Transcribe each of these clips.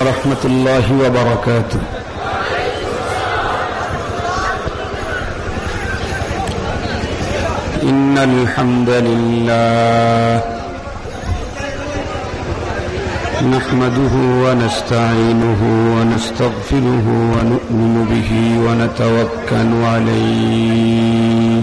ورحمة الله وبركاته. إن الحمد لله نحمده ونستعينه ونستغفره ونؤمن به ونتوكل عليه.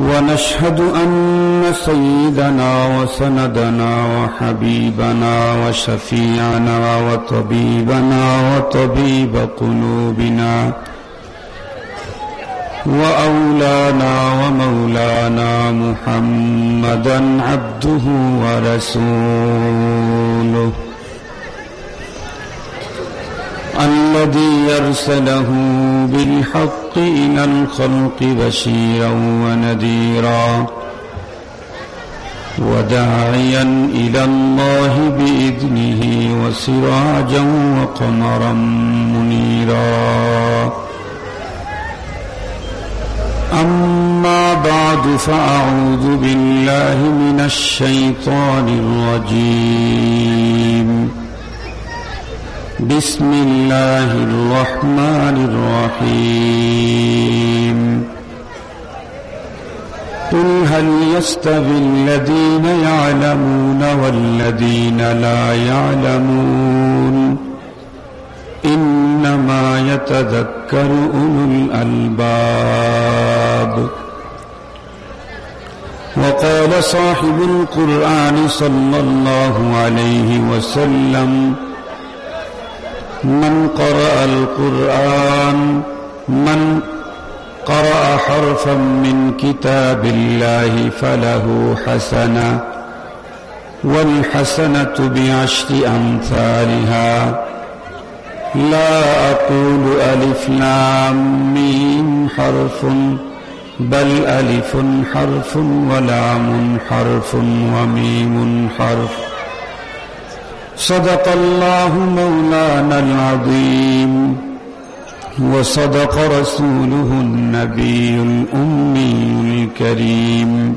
ونشهد أن سيدنا وسندنا وحبيبنا وشفيعنا وطبيبنا وطبيب قلوبنا وأولانا ومولانا محمدا عبده ورسوله. الذي يرسله بالحق إلى الخلق بشيرا ونذيرا وداعيا إلى الله بإذنه وسراجا وقمرا منيرا. أما بعد فأعوذ بالله من الشيطان الرجيم. بسم الله الرحمن الرحيم. قل هل يستوي الذين يعلمون والذين لا يعلمون؟ إنما يتذكر أولو الألباب. وقال صاحب القرآن صلى الله عليه وسلم من قرأ القرآن من قرأ حرفا من كتاب الله فله حسنة والحسنة بعشر أمثالها. لا أقول ألف لام ميم حرف بل ألف حرف ولام حرف وميم حرف. صدق الله مولانا العظيم وصدق رسوله النبي الأمي الكريم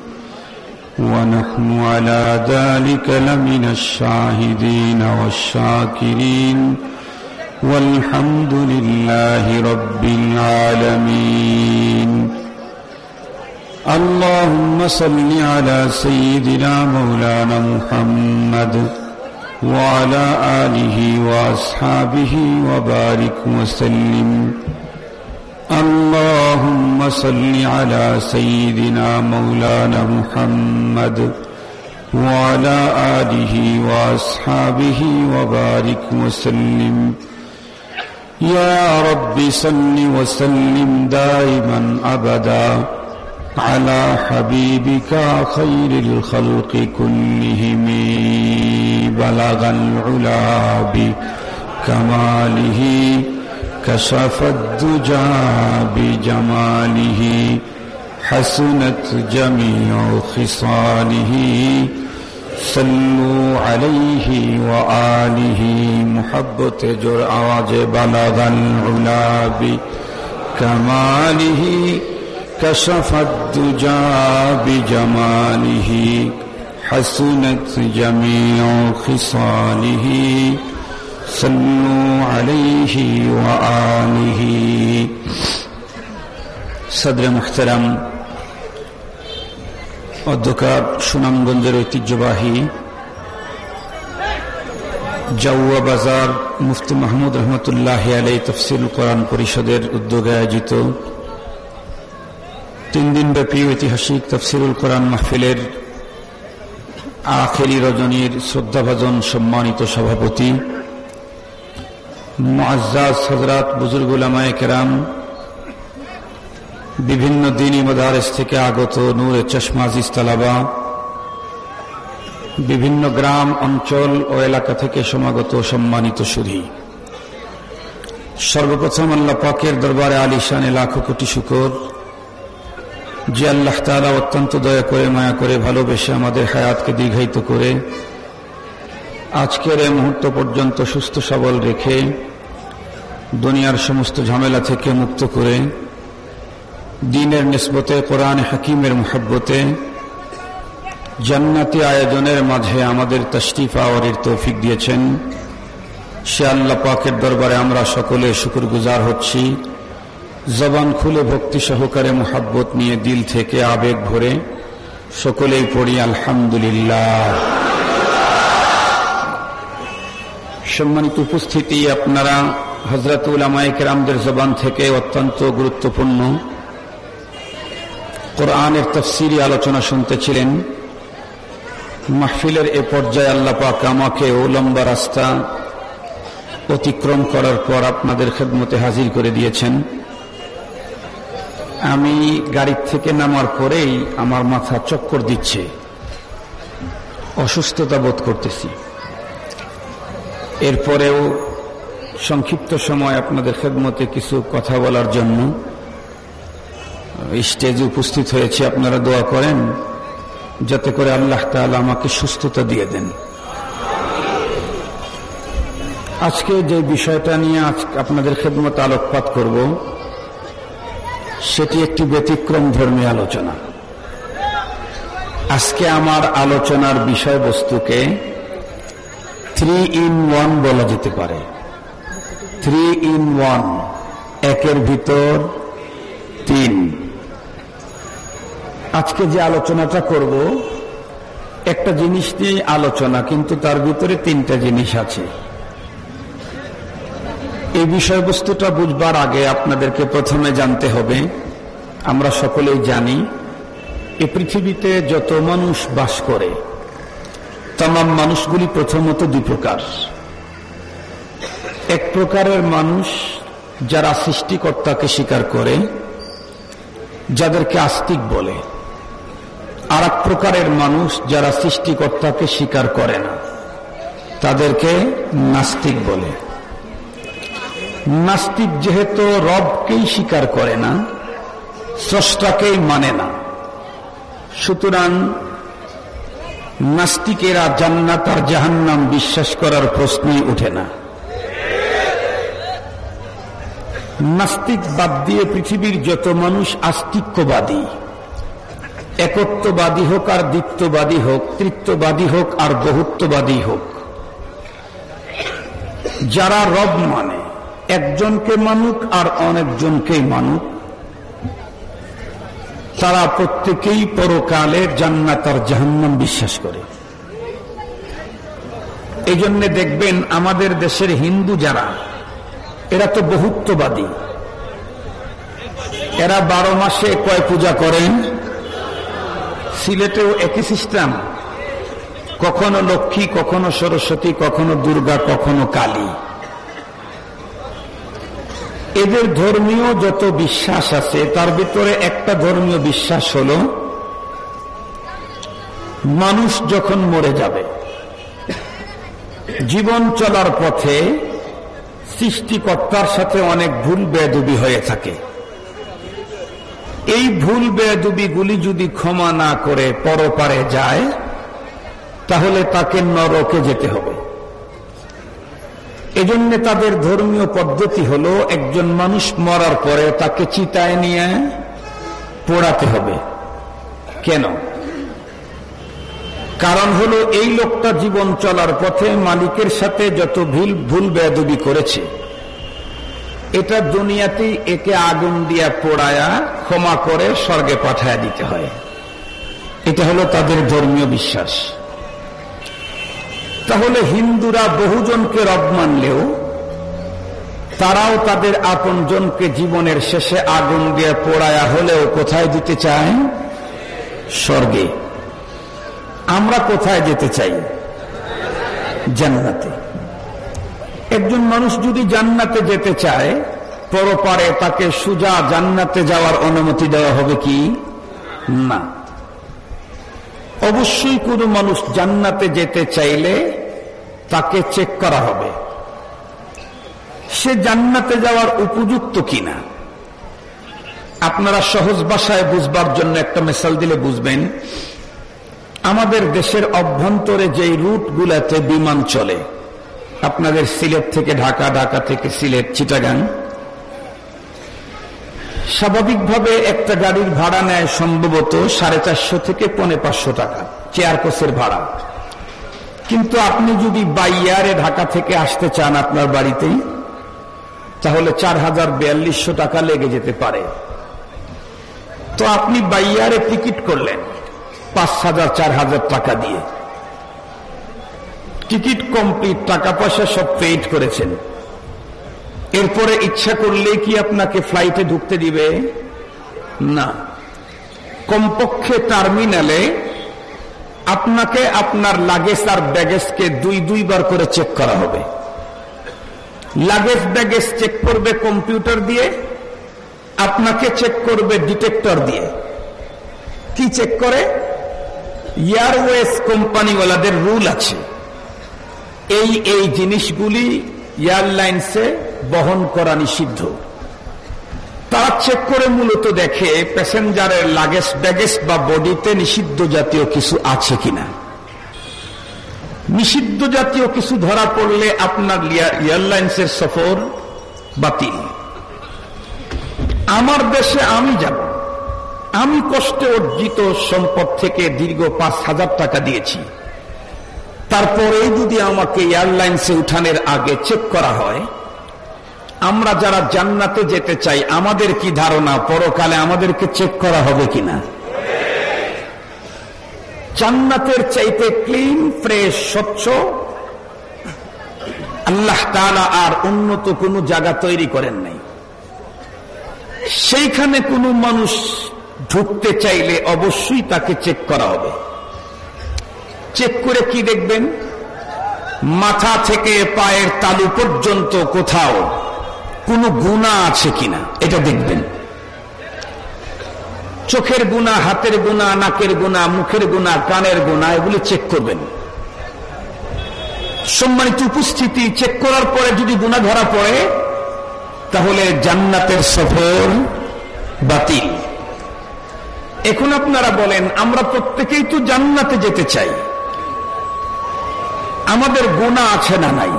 ونحن على ذلك لمن الشاهدين والشاكرين والحمد لله رب العالمين. اللهم صل على سيدنا مولانا محمد وعلى آله وأصحابه وبارك وسلم. اللهم صل على سيدنا مولانا محمد وعلى آله وأصحابه وبارك وسلم. يا رب صل وسلم دائما أبدا. على حبيبك خير الخلق كلهم. بلغ العلا بكماله كشف الدجى بجماله حسنت جميع خصاله. صلوا عليه وآله محبت جرعاج بلغ العلا بكماله. كشف الدجى بجماله حسنت جميع خصاله صلوا عليه وآله صدر محترم অধ্যকার সুনামগঞ্জের ঐতিহ্যবাহী জাউয়া বাজার মুফতি মাহমুদ রহমতুল্লাহ আলাই তফসিল কোরআন পরিষদের উদ্যোগে আয়োজিত তিন দিনব্যাপী ঐতিহাসিক তফসিরুল কোরআন মাহফিলের আখেরি রজনীর শ্রদ্ধাভাজন সম্মানিত সভাপতি মুআজ্জাজ হজরাত বুজুর্গুলামায় কেরাম, বিভিন্ন দিনী মদারেস থেকে আগত নূরে চশমাজিজ তালাবা, বিভিন্ন গ্রাম, অঞ্চল ও এলাকা থেকে সমাগত সম্মানিত সুধী। সর্বপ্রথম আল্লাহ পাকের দরবারে আলিশানে লাখো কোটি শুকর। যে আল্লাহ তালা অত্যন্ত দয়া করে, মায়া করে, ভালোবেসে আমাদের হায়াতকে দীর্ঘায়িত করে আজকের এই মুহূর্ত পর্যন্ত সুস্থ সবল রেখে দুনিয়ার সমস্ত ঝামেলা থেকে মুক্ত করে দিনের নিসবতে, কোরআন হাকিমের মোহাব্বতে জান্নাতি আয়োজনের মাঝে আমাদের তশরিফ আওয়ারের তৌফিক দিয়েছেন। সে আল্লাহ পাকের দরবারে আমরা সকলে শুকুর গুজার হচ্ছি। জবান খুলে ভক্তি সহকারে মোহাব্বত নিয়ে দিল থেকে আবেগ ভরে সকলেই পড়ি আলহামদুলিল্লাহ। সম্মানিত উপস্থিতি, আপনারা হজরতুল আমায়কেরামদের জবান থেকে অত্যন্ত গুরুত্বপূর্ণ। কোরআনের তফসিরি আলোচনা শুনতেছিলেন। মাহফিলের এ পর্যায়ে আল্লাপাক আমাকেও লম্বা রাস্তা অতিক্রম করার পর আপনাদের খেদমতে হাজির করে দিয়েছেন। আমি গাড়ির থেকে নামার পরেই আমার মাথা চক্কর দিচ্ছে। অসুস্থতা বোধ করতেছি। এরপরেও সংক্ষিপ্ত সময় আপনাদের খেদমতে কিছু কথা বলার জন্য স্টেজে উপস্থিত হয়েছে, আপনারা দোয়া করেন, যাতে করে আল্লাহ তালা আমাকে সুস্থতা দিয়ে দেন। আজকে যে বিষয়টা নিয়ে আজ আপনাদের খেদমত আলোকপাত করব সেটি একটি ব্যতিক্রম ধর্মী আলোচনা। আজকে আমার আলোচনার বিষয়বস্তুকে থ্রি ইন ওয়ান বলা যেতে পারে। থ্রি ইন ওয়ান একের ভিতর তিন। আজকে যে আলোচনাটা করব, একটা জিনিস নিয়ে আলোচনা, কিন্তু তার ভিতরে তিনটা জিনিস আছে। এই বিষয়বস্তুটা বুঝবার আগে আপনাদেরকে প্রথমে জানতে হবে, আমরা সকলেই জানি, এ পৃথিবীতে যত মানুষ বাস করে তাম মানুষগুলি প্রথমত দুই প্রকার। এক প্রকারের মানুষ যারা সৃষ্টিকর্তাকে স্বীকার করে, যাদেরকে আস্তিক বলে। আর এক প্রকারের মানুষ যারা সৃষ্টিকর্তাকে স্বীকার করে না, তাদেরকে নাস্তিক বলে। নাস্তিক যেহেতু রবকেই স্বীকার করে না, স্রষ্টাকেই মানে না। সুতরাং নাস্তিকেরা জান্নাত আর জাহান্নাম বিশ্বাস করার প্রশ্নই ওঠে না। নাস্তিক বাদ দিয়ে পৃথিবীর যত মানুষ আস্তিক্যবাদী, একত্ববাদী হোক আর দ্বিত্ববাদী হোক, তৃত্ববাদী হোক আর বহুত্ববাদী হোক, যারা রব মানে একজনকে মানুক আর অনেকজনকেই মানুক। তারা প্রত্যেকেই পরকালে জান্নাত আর জাহান্নাম বিশ্বাস করে। এই জন্য দেখবেন আমাদের দেশের হিন্দু যারা, এরা তো বহুত্ববাদী। এরা বারো মাসে কয় পূজা করেন? সিলেটেও একই সিস্টেম। কখনো লক্ষ্মী, কখনো সরস্বতী, কখনো দুর্গা, কখনো কালী। এদের ধর্মীয় যত বিশ্বাস আছে, তার ভিতরে একটা ধর্মীয় বিশ্বাস হল, মানুষ যখন মরে যাবে, জীবন চলার পথে সৃষ্টিকর্তার সাথে অনেক ভুল বেদবি হয়ে থাকে। এই ভুল বেদবিগুলি যদি ক্ষমা না করে পরপারে যায়, তাহলে তাকে নরকে যেতে হবে। এজন্য তাদের ধর্মীয় পদ্ধতি হলো, একজন মানুষ মরার পরে তাকে চিতায় নিয়ে পোড়াতে হবে। কেন? কারণ হলো, এই লোকটা জীবন চলার পথে মালিকের সাথে যত ভুল ভুল বেদবি করেছে, এটা দুনিয়াতেই একে আগুন দিয়া পোড়ায়া, ক্ষমা করে স্বর্গে পাঠায় দিতে হয়। এটা হলো তাদের ধর্মীয় বিশ্বাস। তাহলে হিন্দুরা বহুজনকে রব মানলেও তারাও তাদের আপন জনকে জীবনের শেষে আগুন দিয়ে পোড়ায়া হলেও কোথায় দিতে চায়? স্বর্গে। আমরা কোথায় যেতে চাই? জান্নাতে। একজন মানুষ যদি জান্নাতে যেতে চায়, পরপারে তাকে সুজা জান্নাতে যাওয়ার অনুমতি দেওয়া হবে কি? না। অবশ্যই কোনো মানুষ জান্নাতে যেতে চাইলে তাকে চেক করা হবে। সে জান্নাতে যাওয়ার উপযুক্ত কিনা? আপনারা সহজ ভাষায় বুঝবার জন্য একটা মেসাল দিলে বুঝবেন, আমাদের দেশের অভ্যন্তরে যেই রুটগুলাতে বিমান চলে, আপনাদের সিলেট থেকে ঢাকা ঢাকা থেকে সিলেট, চিটাগাং স্বাভাবিকভাবে একটা গাড়ির ভাড়া নেয় সম্ভবত সাড়ে চারশো থেকে পনে পাঁচশো টাকা, চেয়ার কোষের ভাড়া। কিন্তু আপনি যদি বাইয়ারে ঢাকা থেকে আসতে চান আপনার বাড়িতেই, তাহলে চার হাজার বিয়াল্লিশশো টাকা লেগে যেতে পারে। তো আপনি বাইয়ারে টিকিট করলেন পাঁচ হাজার, চার হাজার টাকা দিয়ে। টিকিট কমপ্লিট, টাকা পয়সা সব পেইড করেছেন। এরপরে ইচ্ছা করলে কি আপনাকে ফ্লাইটে ঢুকতে দিবে? না। কমপক্ষে টার্মিনালে আপনাকে আপনার লাগেজ আর ব্যাগেজকে দুই, দুইবার করে চেক করা হবে। লাগেজ ব্যাগেজ চেক করবে কম্পিউটার দিয়ে, আপনাকে চেক করবে ডিটেক্টর দিয়ে। কি চেক করে? এয়ারওয়েজ কোম্পানিওয়ালাদের রুল আছে। এই এই জিনিসগুলি এয়ারলাইন্সে বহন করা নিষিদ্ধ। তারা চেক করে মূলত দেখে প্যাসেঞ্জারের লাগেজ ব্যাগেজ বা বডিতে নিষিদ্ধ জাতীয় কিছু আছে কিনা। নিষিদ্ধ জাতীয় কিছু ধরা পড়লে আপনার এয়ারলাইন্সের সফর বাতিল। আমার দেশে আমি যাব। আমি কষ্টে অর্জিত সম্পদ থেকে দীর্ঘ পাঁচ হাজার টাকা দিয়েছি। তারপরে যদি আমাকে এয়ারলাইন্সে উঠানের আগে চেক করা হয় আমরা যারা জান্নাতে যেতে চাই, আমাদের কি ধারণা? পরকালে আমাদেরকে চেক করা হবে কিনা? জান্নাতের চাইতে ক্লিন ফ্রেশ স্বচ্ছ আল্লাহ তালা আর উন্নত কোন জায়গা তৈরি করেন নাই। সেইখানে কোনো মানুষ ঢুকতে চাইলে অবশ্যই তাকে চেক করা হবে। চেক করে কি দেখবেন? মাথা থেকে পায়ের তালু পর্যন্ত কোথাও কোনো গুণা আছে কিনা, এটা দেখবেন। চোখের গুণা হাতের গুণা নাকের গুণা মুখের গুণা কানের গুণা এগুলি চেক করবেন। সম্মানিত উপস্থিতি চেক করার পরে যদি গুণা ধরা পড়ে, তাহলে জান্নাতের সফর বাতিল। এখন আপনারা বলেন, আমরা প্রত্যেকেই তো জান্নাতে যেতে চাই। আমাদের গুণা আছে না নাই?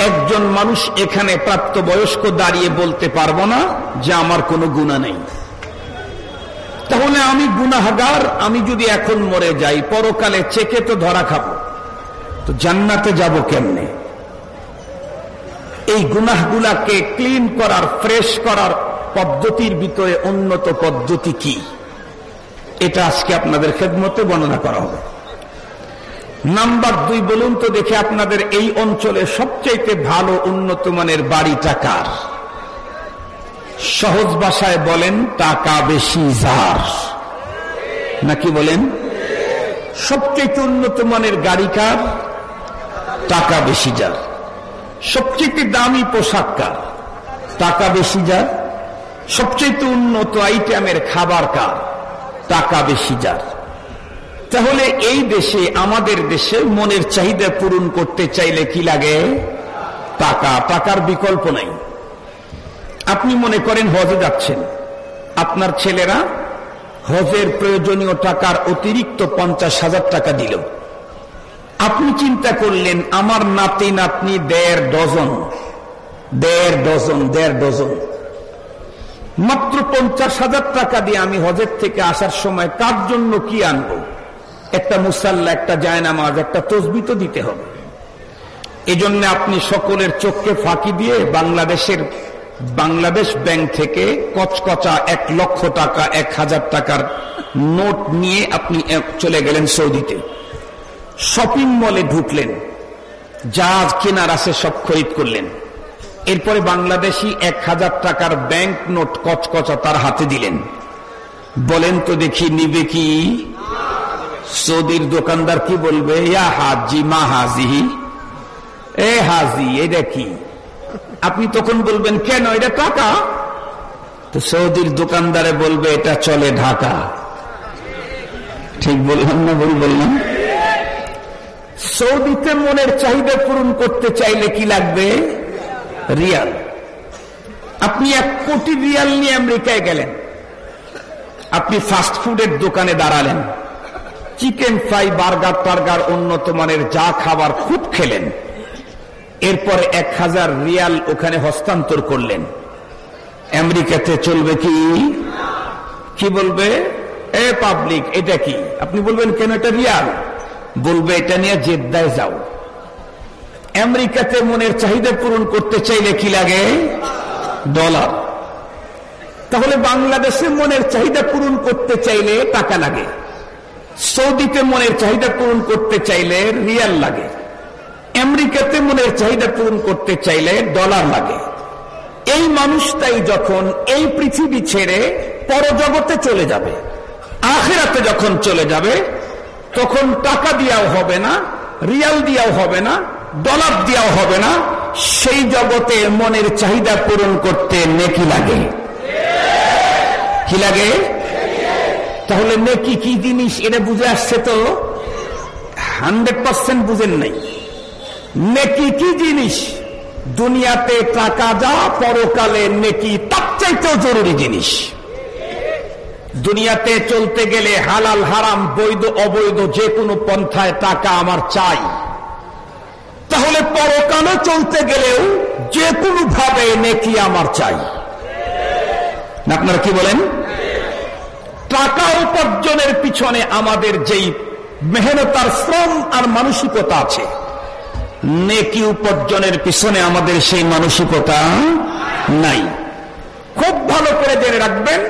একজন মানুষ এখানে প্রাপ্তবয়স্ক দাঁড়িয়ে বলতে পারব না যে আমার কোনো গুণা নেই। তাহলে আমি গুনাহাগার, আমি যদি এখন মরে যাই, পরকালে চেকে তো ধরা খাব। তো জান্নাতে যাব কেমনে? এই গুনাহগুলাকে ক্লিন করার, ফ্রেশ করার পদ্ধতির ভিতরে উন্নত পদ্ধতি কি? এটা আজকে আপনাদের খেদমতে বর্ণনা করা হবে। নাম্বার দুই বলুন তো দেখে আপনাদের এই অঞ্চলে সবচাইতে ভালো উন্নত মানের বাড়ি টাকার সহজ ভাষায় বলেন, টাকা বেশি যার নাকি বলেন? সবচেয়ে উন্নত মানের গাড়ি কার? টাকা বেশি যার সবচেয়ে দামি পোশাক কার? টাকা বেশি যার সবচেয়ে উন্নত আইটেমের খাবার কার? টাকা বেশি যার তাহলে এই দেশে, আমাদের দেশে মনের চাহিদা পূরণ করতে চাইলে কি লাগে? টাকা টাকার বিকল্প নাই। আপনি মনে করেন হজে যাচ্ছেন। আপনার ছেলেরা হজের প্রয়োজনীয় টাকার অতিরিক্ত পঞ্চাশ হাজার টাকা দিল। আপনি চিন্তা করলেন, আমার নাতি নাতনি দেড় ডজন। দেড় ডজন দেড় ডজন। মাত্র পঞ্চাশ হাজার টাকা দিয়ে আমি হজের থেকে আসার সময় কার জন্য কি আনব? একটা মুসাল্লা, একটা জায়নামাজ, একটা তসবি তো দিতে হবে। এজন্য আপনি সকলের চোখকে ফাঁকি দিয়ে বাংলাদেশের, বাংলাদেশ ব্যাংক থেকে কচকচা এক লক্ষ টাকা, এক হাজার টাকার নোট নিয়ে আপনি চলে গেলেন সৌদিতে। শপিং মলে ঢুকলেন। যা কেনার আছে সব খরিদ করলেন। এরপরে বাংলাদেশি এক হাজার টাকার ব্যাংক নোট কচকচা তার হাতে দিলেন। বলেন তো দেখি নিবে কি? সৌদির দোকানদার কি বলবে? ইয়া হাজি, মা হাজি। এ হাজি, এটা কি? আপনি তখন বলবেন, কেন? এটা টাকা? তো সৌদির দোকানদারে বলবে, এটা চলে ঢাকা। ঠিক বললাম না ভুল বললাম? সৌদিতে মনের চাহিদা পূরণ করতে চাইলে কি লাগবে? রিয়াল। আপনি এক কোটি রিয়াল নিয়ে আমেরিকায় গেলেন। আপনি ফাস্ট ফুডের দোকানে দাঁড়ালেন। চিকেন ফ্রাই, বার্গার টার্গার, উন্নত মানের যা খাবার খুব খেলেন। এরপরে এক হাজার রিয়াল ওখানে হস্তান্তর করলেন। আমেরিকাতে চলবে কি? কি বলবে? এ পাবলিক, এটা কি? আপনি বলবেন, কেন এটা রিয়াল? বলবে, এটা নিয়ে জেদ্দায় যাও। আমেরিকাতে মনের চাহিদা পূরণ করতে চাইলে কি লাগে? ডলার। তাহলে বাংলাদেশে মনের চাহিদা পূরণ করতে চাইলে টাকা লাগে। সৌদিতে মনের চাহিদা পূরণ করতে চাইলে রিয়াল লাগে। আমেরিকাতে মনের চাহিদা পূরণ করতে চাইলে ডলার লাগে। এই মানুষটাই যখন এই পৃথিবী ছেড়ে পরজগতে চলে যাবে, আখেরাতে যখন চলে যাবে, তখন টাকা দিয়াও হবে না, রিয়াল দিয়াও হবে না, ডলার দিয়াও হবে না, সেই জগতে মনের চাহিদা পূরণ করতে নেকি লাগে। কি লাগে? তাহলে নেকি কি জিনিস? এটা বুঝে আসছে তো? হান্ড্রেড পার্সেন্ট বুঝেন নাই। নেকি কি জিনিস? দুনিয়াতে টাকা যা, পরকালে নেকি, তার চাইতেও জরুরি জিনিস। দুনিয়াতে চলতে গেলে হালাল, হারাম, বৈধ, অবৈধ যে কোনো পন্থায় টাকা আমার চাই। তাহলে পরকালে চলতে গেলেও যে কোনো ভাবে নেকি আমার চাই। আপনারা কি বলেন? টাকা উপার্জনের পিছনে আমাদের যেই মেহনতার শ্রম আর মানসিকতা আছে, নেকি উপার্জনের পিছনে আমাদের সেই মানসিকতা নাই। খুব ভালো করে জেনে রাখবেন,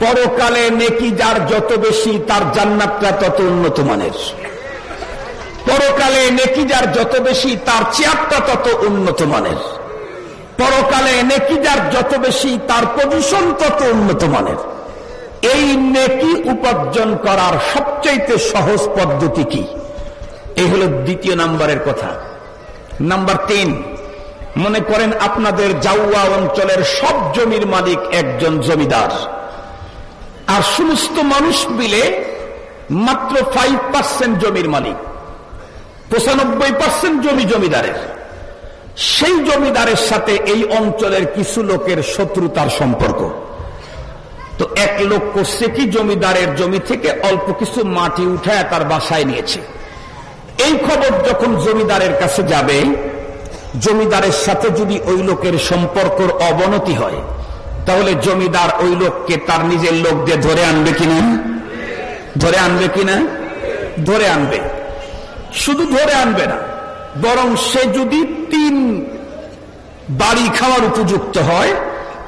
পরকালে নেকি যার যত বেশি, তার জান্নাতটা তত উন্নত মানের। পরকালে নেকি যার যত বেশি, তার চেয়ারটা তত উন্নত মানের। পরকালে নেকি যার যত বেশি, তার পজিশন তত উন্নত মানের। এই নেকি উপার্জন করার সবচাইতে সহজ পদ্ধতি কি? এই হলো দ্বিতীয় নাম্বারের কথা। নাম্বার তিন, মনে করেন আপনাদের জাউয়া অঞ্চলের সব জমির মালিক একজন জমিদার। আর সমস্ত মানুষ মিলে মাত্র ফাইভ পার্সেন্ট জমির মালিক। পঁচানব্বই পার্সেন্ট জমি জমিদারের। সেই জমিদারের সাথে এই অঞ্চলের কিছু লোকের শত্রুতার সম্পর্ক। তো এক লোক করছে কি? জমিদারের জমি থেকে অল্প কিছু মাটি উঠায় তার বাসায় নিয়েছে। এই খবর যখন জমিদারের কাছে যাবে, জমিদারের সাথে যদি ওই লোকের সম্পর্কর অবনতি হয়, তাহলে জমিদার ওই লোককে তার নিজের লোক দিয়ে ধরে আনবে কিনা? ধরে আনবে কিনা? ধরে আনবে। শুধু ধরে আনবে না, বরং সে যদি তিন বাড়ি খাওয়ার উপযুক্ত হয়,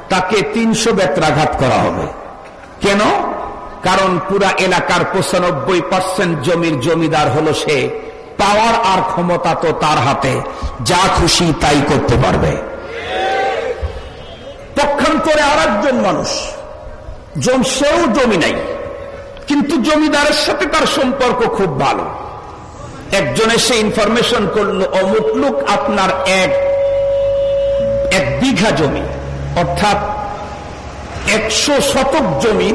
তাকে তিনশো বেত্রাঘাত করা হবে। কেন? কারণ পুরা এলাকার পঁচানব্বই পার্সেন্ট জমির জমিদার হলো সে। পাওয়ার আর ক্ষমতা তো তার হাতে। যা খুশি তাই করতে পারবে। পক্ষান্তরে আর একজন মানুষ সেও জমি নাই। কিন্তু জমিদারের সাথে তার সম্পর্ক খুব ভালো। একজন এসে ইনফরমেশন করল, অমুক লোক আপনার এক এক বিঘা জমি। অর্থাৎ একশো শতক জমি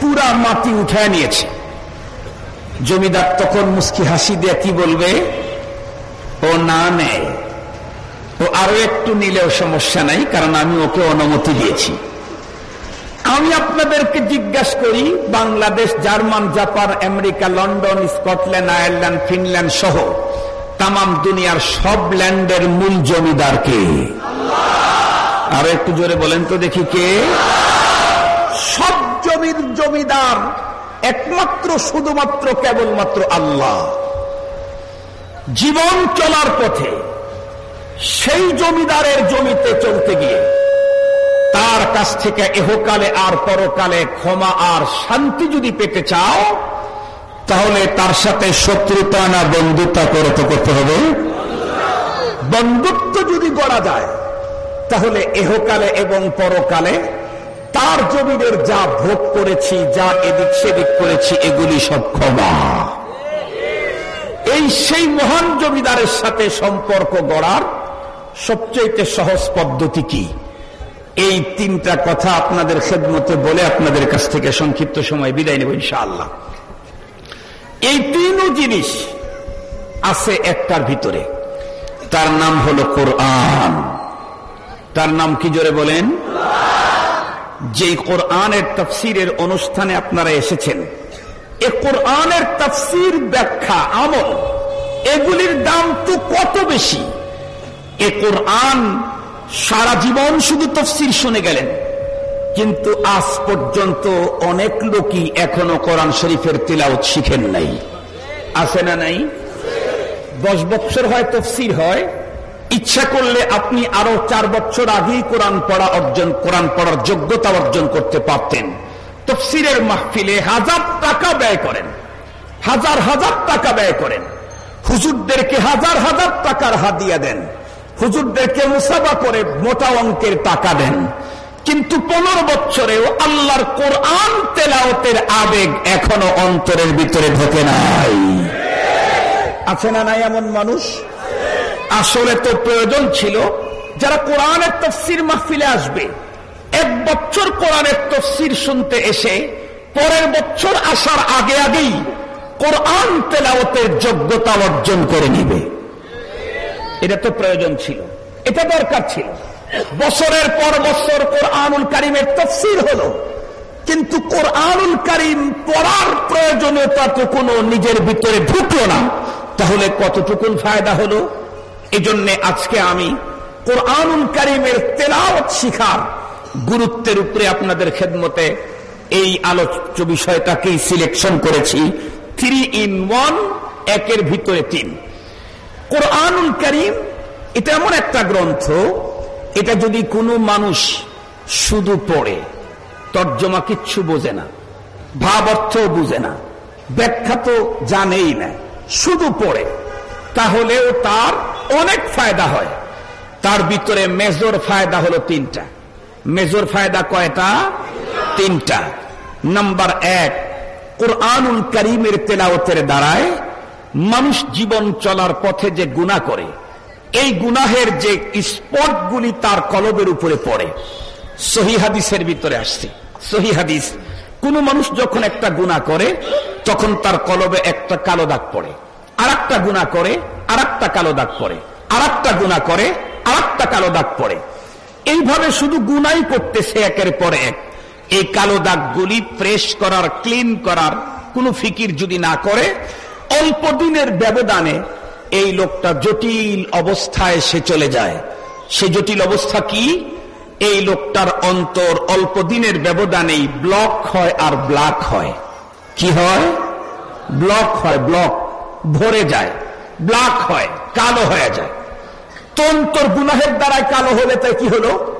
পুরা মাটি উঠায় নিয়েছে। জমিদার তখন মুস্কি হাসি দিয়ে কি বলবে? ও না নেয়। ও আরও একটু নিলেও সমস্যা নাই, কারণ আমি ওকে অনুমতি দিয়েছি। আমি আপনাদেরকে জিজ্ঞাসা করি, Bangladesh, German, Japan, America, London, Scotland, Ireland, Finland সহ তাম দুনিয়ার সব ল্যান্ডের মূল জমিদার কে? আরও একটু জোরে বলেন তো দেখি কে। সব জমির জমিদার একমাত্র শুধুমাত্র কেবলমাত্র আল্লাহ। জীবন চলার পথে সেই জমিদারের জমিতে চলতে গিয়ে তার কাছ থেকে এহকালে আর পরকালে ক্ষমা আর শান্তি যদি পেতে চাও, তাহলে তার সাথে শত্রুতা না বন্ধুতা করতে করতে হবে। বন্ধুত্ব যদি গড়া যায় তাহলে এহকালে এবং পরকালে তার জমিদের যা ভোগ করেছি, যা এদিক সেদিক করেছি, এগুলি সব ক্ষমা। এই সেই মহান জমিদারের সাথে সম্পর্ক গড়ার সবচেয়ে সহজ পদ্ধতি কি? এই তিনটা কথা আপনাদের খেদমতে বলে আপনাদের কাছ থেকে সংক্ষিপ্ত সময় বিদায় নেব ইনশাআল্লাহ। এই তিনও জিনিস আছে একটার ভিতরে। তার নাম হলো কোরআন। তার নাম কি জোরে বলেন? যে কোরআনের তফসিরের অনুষ্ঠানে আপনারা এসেছেন, এ কোরআনের তফসির ব্যাখ্যা, আমল, এগুলির দাম তো কত বেশি? এ কোরআন সারা জীবন শুধু তফসির শুনে গেলেন, কিন্তু আজ পর্যন্ত অনেক লোকই এখনও কোরআন শরীফের তিলাওত শিখেন নাই। আছে না নাই? দশ বছর হয় তফসির হয় ইচ্ছা করলে আপনি আরও চার বছর আগেই কোরআন পড়া অর্জন, কোরআন পড়ার যোগ্যতা অর্জন করতে পারতেন। তফসিরের মাহফিলে হাজার টাকা ব্যয় করেন। হাজার হাজার টাকা ব্যয় করেন। হুজুরদেরকে হাজার হাজার টাকার হাদিয়া দেন। হুজুরদেরকে মুসাফা করে মোটা অঙ্কের টাকা দেন। কিন্তু পনেরো বছরেও আল্লাহর কোরআন তেলাওতের আবেগ এখনও অন্তরের ভিতরে ঢোকে নাই। আছে না নাই এমন মানুষ? আসলে তো প্রয়োজন ছিল যারা কোরআনের তফসির মাহফিলে আসবে। এক বছর কোরআনের তফসির শুনতে এসে, পরের বছর আসার আগে আগেই কোরআন তেলাওতের যোগ্যতা অর্জন করে নিবে। এটা তো প্রয়োজন ছিল। এটা দরকার ছিল। বছরের পর বছর কোরআনুল কারিমের তফসির হলো। কিন্তু কোরআনুল কারিম পড়ার প্রয়োজনীয়তা তো কোনো নিজের ভিতরে ঢুকলো না। তাহলে কতটুকুন ফায়দা হলো? এই জন্যে আজকে আমি কোরআনুল কারিমের তেলাওত শিখার গুরুত্বের উপরে আপনাদের খেদমতে এই আলোচ্য বিষয়টাকেই সিলেকশন করেছি। থ্রি ইন ওয়ান একের ভিতরে তিন। কোরআনুল করিম, এটা এমন একটা গ্রন্থ, এটা যদি কোনো মানুষ শুধু পড়ে, তর্জমা কিচ্ছু বোঝে না, ভাব অর্থ বুঝে না, ব্যাখ্যা তো জানেই না, শুধু পড়ে, তাহলেও তার অনেক ফায়দা হয়। তার ভিতরে মেজর ফায়দা হলো তিনটা। মেজর ফায়দা কয়টা? তিনটা। নাম্বার এক, কোরআনুল করিমের তেলাওতের দ্বারায় মানুষ জীবন চলার পথে যে গুণা করে, এই গুনাহের যে স্পটগুলি তার কলবের উপরে পড়ে। সহি হাদিসের ভিতরে আসছে। সহি হাদিস, কোন মানুষ যখন একটা গুণা করে, তখন তার কলবে একটা কালো দাগ পড়ে। আর একটা গুণা করে আর একটা কালো দাগ পড়ে আর একটা গুণা করে আর একটা কালো দাগ পড়ে। এইভাবে শুধু গুনাই করতেছে একের পর এক। এই কালো দাগগুলি ফ্রেশ করার ক্লিন করার কোন ফিকির যদি না করে, অল্প দিনের ব্যবধানে এই লোকটা জটিল অবস্থায় সে চলে যায়। সে জটিল অবস্থা কি? এই লোকটার অন্তর অল্প দিনের ব্যবধানেই ব্লক হয় আর ব্লাক হয়। কি হয়? ব্লক হয় ব্লক ভরে যায় ব্লাক হয়, কালো হয়ে যায়। তন্তর গুনাহের দ্বারায় কালো হলে তাই কি হলো?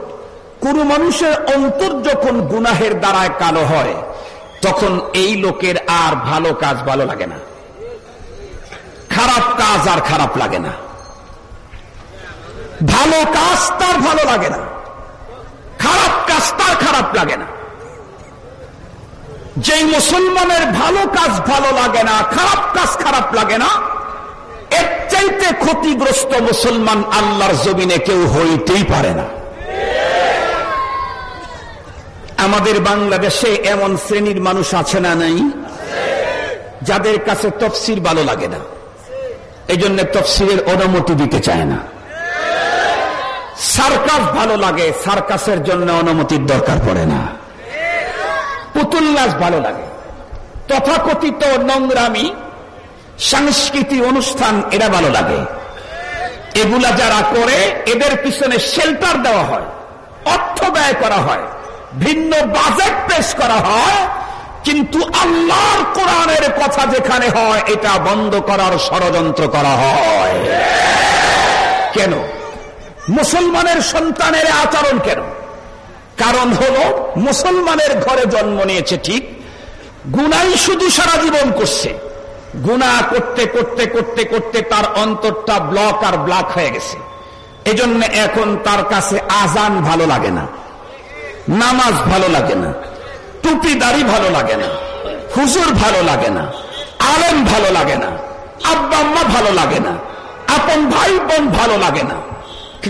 কোন মানুষের অন্তর যখন গুনাহের দ্বারায় কালো হয়, তখন এই লোকের আর ভালো কাজ ভালো লাগে না। খারাপ কাজ আর খারাপ লাগে না। ভালো কাজ তার ভালো লাগে না। খারাপ কাজ তার খারাপ লাগে না। যেই মুসলমানের ভালো কাজ ভালো লাগে না, খারাপ কাজ খারাপ লাগে না, এর চাইতে ক্ষতিগ্রস্ত মুসলমান আল্লাহর জমিনে কেউ হইতেই পারে না। আমাদের বাংলাদেশে এমন শ্রেণির মানুষ আছে না নাই, যাদের কাছে তফসির ভালো লাগে না। এই জন্য তফসিরের অনুমতি দিতে চায় না। সার্কাস ভালো লাগে, সার্কাসের জন্য অনুমতির দরকার পড়ে না। পুতুল নাচ ভালো লাগে। তথাকথিত নোংরামি, সাংস্কৃতিক অনুষ্ঠান এরা ভালো লাগে। এগুলা যারা করে, এদের পিছনে শেল্টার দেওয়া হয়, অর্থ ব্যয় করা হয়, ভিন্ন বাজেট পেশ করা হয়, কিন্তু আল্লাহর কোরআনের কথা যেখানে হয়, এটা বন্ধ করার ষড়যন্ত্র করা হয়। কেন? মুসলমানের সন্তানের আচরণ কেন? কারণ হলো মুসলমানের ঘরে জন্ম নিয়েছে ঠিক, গুনাই শুধু সারা জীবন করছে। গুণা করতে করতে করতে করতে তার অন্তরটা ব্লক আর ব্লাক হয়ে গেছে। এজন্য এখন তার কাছে আজান ভালো লাগে না, নামাজ ভালো লাগে না, টুপিদারি ভালো লাগে না, হুজুর ভালো লাগে না, আলেম ভালো লাগে না আব্বা আম্মা ভালো লাগে না, আপন ভাই বোন ভালো লাগে না।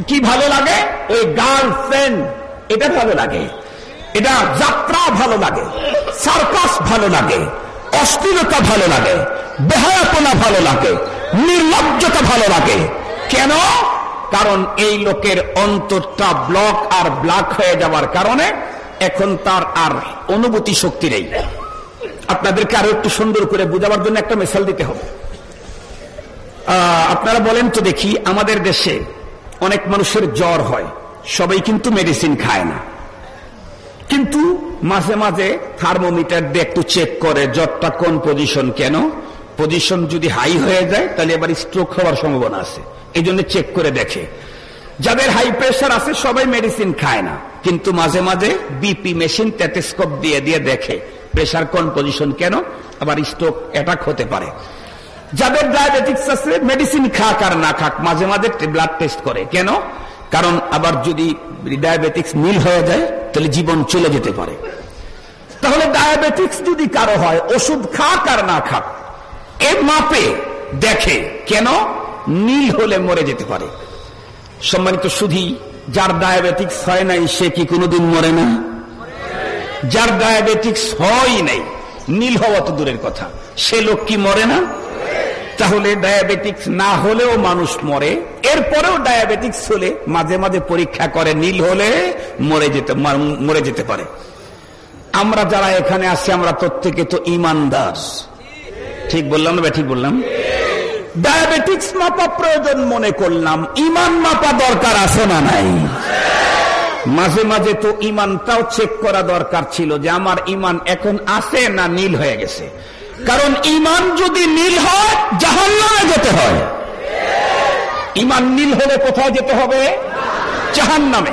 কি ভালো লাগে? ওই গার্লফ্রেন্ড এটা ভালো লাগে। এটা যাত্রা ভালো লাগে, সার্কাস ভালো লাগে, অশ্লীলতা ভালো লাগে, বেহায়াপনা ভালো লাগে, নির্লজ্জতা ভালো লাগে। কেন? কারণ এই লোকের অন্তরটা ব্লক আর ব্লাক হয়ে যাওয়ার কারণে এখন তার আর অনুভূতি শক্তি নেই। আপনাদেরকে আরও একটু সুন্দর করে বুঝাবার জন্য একটা মেশাল দিতে হবে। আপনারা বলেন তো দেখি, আমাদের দেশে অনেক মানুষের জ্বর হয়। সবাই কিন্তু মেডিসিন খায় না। কিন্তু মাঝে মাঝে থার্মোমিটার দিয়ে একটু চেক করে, জ্বরটা কোন পজিশন কেন? পজিশন যদি হাই হয়ে যায়, তাহলে এবার স্ট্রোক হওয়ার সম্ভাবনা আছে। এই জন্য চেক করে দেখে। যাদের হাই প্রেশার আছে, সবাই মেডিসিন খায় না। কিন্তু মাঝে মাঝে বিপি মেশিন টেটেস্কোপ দিয়ে দিয়ে দেখে প্রেশার কোন পজিশন কেন? আবার স্ট্রোক অ্যাটাক হতে পারে। যাদের ডায়াবেটিক্স আছে মেডিসিন খাক আর না খাক, মাঝে মাঝে ব্লাড টেস্ট করে। কেন? কারণ আবার যদি ডায়াবেটিক্স মিল হয়ে যায়, তাহলে জীবন চলে যেতে পারে। তাহলে ডায়াবেটিক্স যদি কারও হয়, ওষুধ খাক আর না খাক, এ মাপে দেখে কেন নীল হলে মরে যেতে পারে। সম্মানিত শুধু যার ডায়াবেটিক্স হয় নাই, সে কি কোনোদিন মরে না? যার ডায়াবেটিক্স হয় নাই নীল হওয়া তো দূরের কথা। সে লোক কি মরে না? তাহলে ডায়াবেটিক্স না হলেও মানুষ মরে, এরপরেও ডায়াবেটিক্স হলে মাঝে মাঝে পরীক্ষা করে, নীল হলে মরে যেতে মরে যেতে পারে। আমরা যারা এখানে আছি, আমরা প্রত্যেকে তো ইমানদার। ঠিক বললাম না ঠিক বললাম? ডায়াবেটিক্স মাপা প্রয়োজন মনে করলাম, ইমান মাপা দরকার আছে না নাই? মাঝে মাঝে তো ইমানটাও চেক করা দরকার ছিল যে আমার ইমান এখন আছে না নীল হয়ে গেছে। কারণ ইমান যদি নীল হয় জাহান নামে যেতে হয়। ইমান নীল হলে কোথায় যেতে হবে? জাহান নামে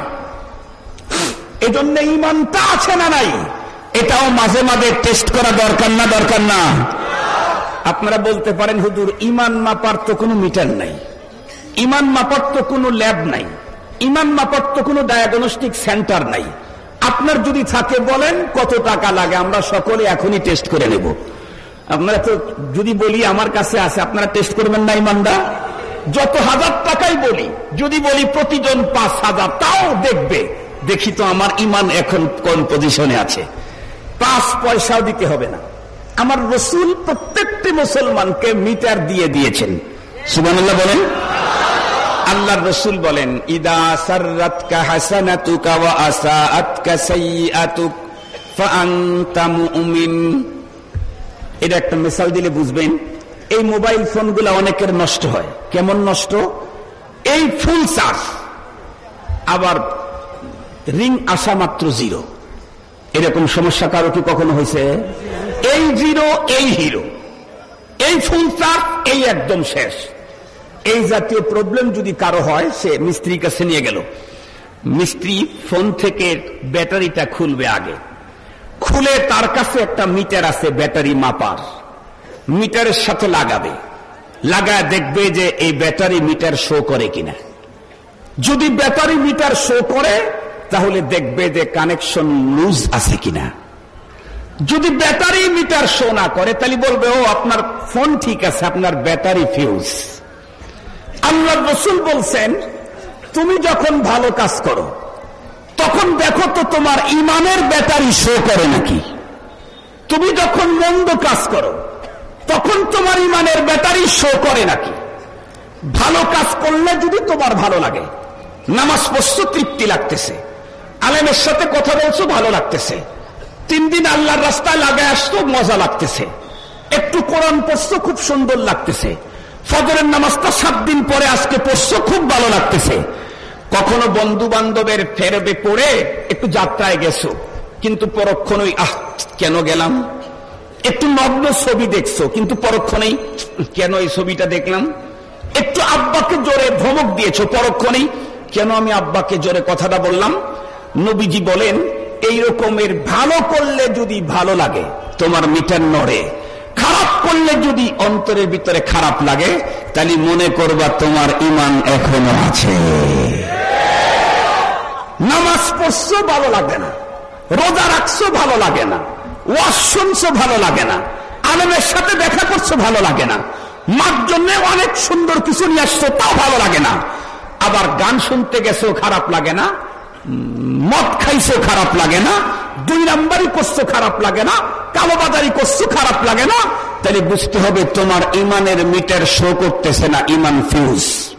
এজন্য ইমানটা আছে না নাই? এটাও মাঝে মাঝে টেস্ট করা দরকার না দরকার না। আপনারা বলতে পারেন, হুজুর ইমান মাপার তো কোনো মিটার নাই। ইমান মাপার তো কোনো ল্যাব নাই। ইমান মাপার তো কোনো ডায়াগনস্টিক সেন্টার নাই। আপনার যদি থাকে বলেন, কত টাকা লাগে? আমরা সকলে এখনই টেস্ট করে নেব। আপনারা তো যদি বলি আমার কাছে আছে, আপনারা টেস্ট করবেন না ইমানদা? যত হাজার টাকাই বলি, যদি বলি প্রতিজন পাঁচ হাজার, তাও দেখবে। দেখি তো আমার ইমান এখন কোন পজিশনে আছে। পাঁচ পয়সাও দিতে হবে না। আমার রসুল প্রত্যেকটি মুসলমানকে মিটার দিয়ে দিয়েছেন। সুমান বলেন। আল্লাহ রসুল বলেন, ইদা সাররাতকা হাসানাতুকা ওয়া আসাআতকা সাইয়্যাতুক ফাআনতা মুমিন। এটা একটা মিসাল দিলে বুঝবেন, এই মোবাইল ফোনগুলো অনেকের নষ্ট হয়। কেমন নষ্ট? এই ফুল চার্জ। আবার রিং আসা মাত্র জিরো। এরকম সমস্যা কারও কি কখনো হয়েছে? এই জিরো, এই হিরো। এই ফুল চার্জ, এই একদম শেষ। এই জাতীয় প্রবলেম যদি কারও হয়, সে মিস্ত্রির কাছে নিয়ে গেল। মিস্ত্রি ফোন থেকে ব্যাটারিটা খুলবে আগে। খুলে তার কাছে একটা মিটার আছে, ব্যাটারি মাপার। মিটারের সাথে লাগাবে। লাগায় দেখবে যে এই ব্যাটারি মিটার শো করে কিনা। যদি ব্যাটারি মিটার শো করে, তাহলে দেখবে যে কানেকশন লুজ আছে কিনা। যদি ব্যাটারি মিটার শো না করে, তাহলে বলবে, ও, আপনার ফোন ঠিক আছে, আপনার ব্যাটারি ফিউজ। আল্লাহ রসুল বলছেন, তুমি যখন ভালো কাজ করো তখন দেখো তো তোমার ইমানের ব্যাটারি শো করে নাকি। তুমি যখন মন্দ কাজ করো, তখন তোমার ইমানের ব্যাটারি শো করে নাকি। ভালো কাজ করলে যদি তোমার ভালো লাগে, নামাজ পড়ছো, তৃপ্তি লাগতেছে। আলেমের সাথে কথা বলছো, ভালো লাগতেছে। তিন দিন আল্লাহর রাস্তায় লাগায় আসতো মজা লাগতেছে। একটু কোরআন পড়ছো, খুব সুন্দর লাগতেছে। ফজরের নামাজটা সাত দিন পরে আজকে পড়ছো, খুব ভালো লাগতেছে। কখনো বন্ধু বান্ধবের ফেরবে পড়ে একটু যাত্রায় গেছো, কিন্তু পরক্ষণই, আহ, কেন গেলাম? একটু নগ্ন ছবি দেখছ, কিন্তু পরক্ষণেই, কেন এই ছবিটা দেখলাম? একটু আব্বাকে জোরে ধমক দিয়েছ, পরক্ষণেই, কেন আমি আব্বাকে জোরে কথাটা বললাম? নবীজি বলেন, এই রকমের ভালো করলে যদি ভালো লাগে, তোমার মিটার নড়ে। খারাপ করলে যদি অন্তরের ভিতরে খারাপ লাগে, তাহলে মনে করবা তোমার ইমান এখনও আছে। নামাজ পড়ছো ভালো লাগে না। রোজা রাখছো ভালো লাগে না। ওয়াজ শুনছো ভালো লাগে না। আলমের সাথে দেখা করছ ভালো লাগে না। মার জন্য অনেক সুন্দর কিছু নিয়ে আসছো, তাও ভালো লাগে না। আবার গান শুনতে গেছেও খারাপ লাগে না। মদ খাইছো, খারাপ লাগে না। দুই নাম্বারই করছ, খারাপ লাগে না। কালোবাজারি করছ, খারাপ লাগে না। তাহলে বুঝতে হবে তোমার ইমানের মিটার শো করতেছে না, ইমান ফিউজ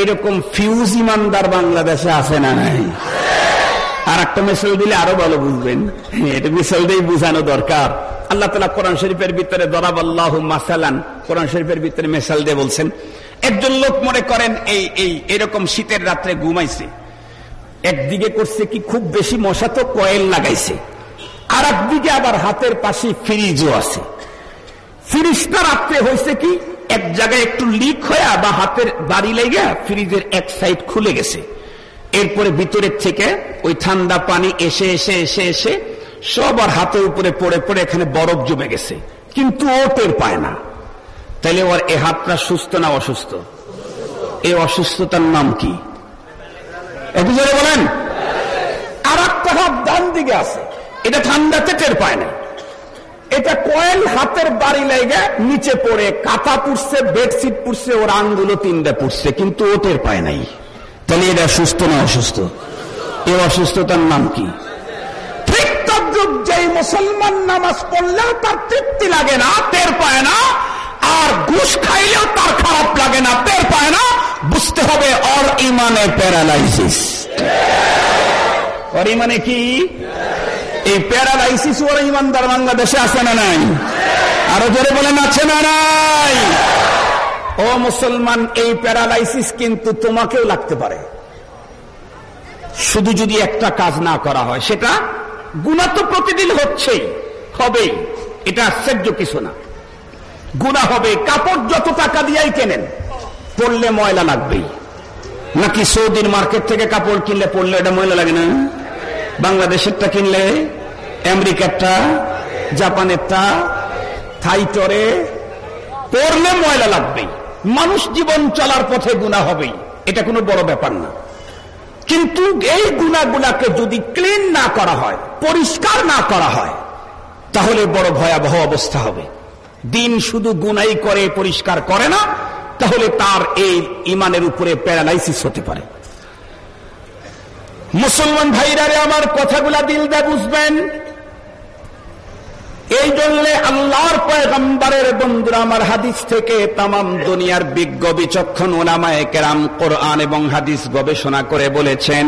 এরকম ফিউজ ইমানদার বাংলাদেশে আছে না নাই? আর একটা মেসেল দিলে আরও ভালো বুঝবেন। এটা মিসাল দিয়ে বুঝানো দরকার। আল্লাহ তালা কোরআন শরীফের ভিতরে দরাব আল্লাহ মাসালান, কোরআন শরীফের ভিতরে মেসাল দিয়ে বলছেন, একজন লোক মনে করেন এই এই, এরকম শীতের রাত্রে ঘুমাইছে। একদিকে করছে কি খুব বেশি মশা তো কয়েল লাগাইছে। আর একদিকে আবার হাতের পাশে ফ্রিজও আছে। ফ্রিজটা রাত্রে হয়েছে কি এক জায়গায় একটু লিক হয়ে বা হাতের বাড়ি লেগে ফ্রিজের এক সাইড খুলে গেছে। এরপরে ভিতরের থেকে ওই ঠান্ডা পানি এসে এসে এসে এসে সব আর হাতের উপরে পড়ে পড়ে এখানে বরফ জমে গেছে। কিন্তু ও টের পায় না। তাইলে ওর এ হাতটা সুস্থ না অসুস্থ? এই অসুস্থতার নাম কি? বলেন। আর একটা হাত ডান দিকে আছে। এটা ঠান্ডাতে টের পায় না। এটা কয়েল হাতের বাড়ি লেগে নিচে পড়ে, কাঁথা পুড়ছে, বেডশিট পুড়ছে, ওর আঙ্গুলো তিনটা পুড়ছে, কিন্তু ও টের পায় নাই। তাহলে এটা সুস্থ না অসুস্থ? এই অসুস্থতার নাম কি? ঠিক মুসলমান নামাজ পড়লেও তার তৃপ্তি লাগে না, টের পায় না, আর ঘুষ খাইলেও তার খারাপ লাগে না, টের পায় না, বুঝতে হবে অর ইমানে প্যারালাইসিস। ওর ইমানে কি? এই প্যারালাইসিস ওর ইমানদার বাংলাদেশে আছে না নাই? আরও জোরে বলেন, আছে না নাই? ও মুসলমান, এই প্যারালাইসিস কিন্তু তোমাকেও লাগতে পারে। শুধু যদি একটা কাজ না করা হয়, সেটা গুণা তো প্রতিদিন হচ্ছেই, হবেই। এটা আশ্চর্য কিছু না। গুণা হবে, কাপড় যত টাকা দিয়াই কেনেন, পড়লে ময়লা লাগবেই। নাকি সৌদির মার্কেট থেকে কাপড় কিনলে পড়লে এটা ময়লা লাগে না? বাংলাদেশেরটা কিনলে, আমেরিকারটা, জাপানেরটা থাইটরে পড়লে ময়লা লাগবেই। মানুষ জীবন চলার পথে গুণা হবেই। এটা কোনো বড় ব্যাপার না। কিন্তু এই গুণাগুলাকে যদি ক্লিন না করা হয়, পরিষ্কার না করা হয়, তাহলে বড় ভয়াবহ অবস্থা হবে। দিন শুধু গুনাই করে, পরিষ্কার করে না, তাহলে তার এই ইমানের উপরে প্যারালাইসিস হতে পারে। মুসলমান ভাইরারে আমার কথাগুলা দিল দে বুঝবেন? এই জন্য আল্লাহর পয়গম্বরের বন্ধুরা, আমার হাদিস থেকে তাম দুনিয়ার বিজ্ঞ বিচক্ষণ ওলামায় কেরাম কোরআন এবং হাদিস গবেষণা করে বলেছেন,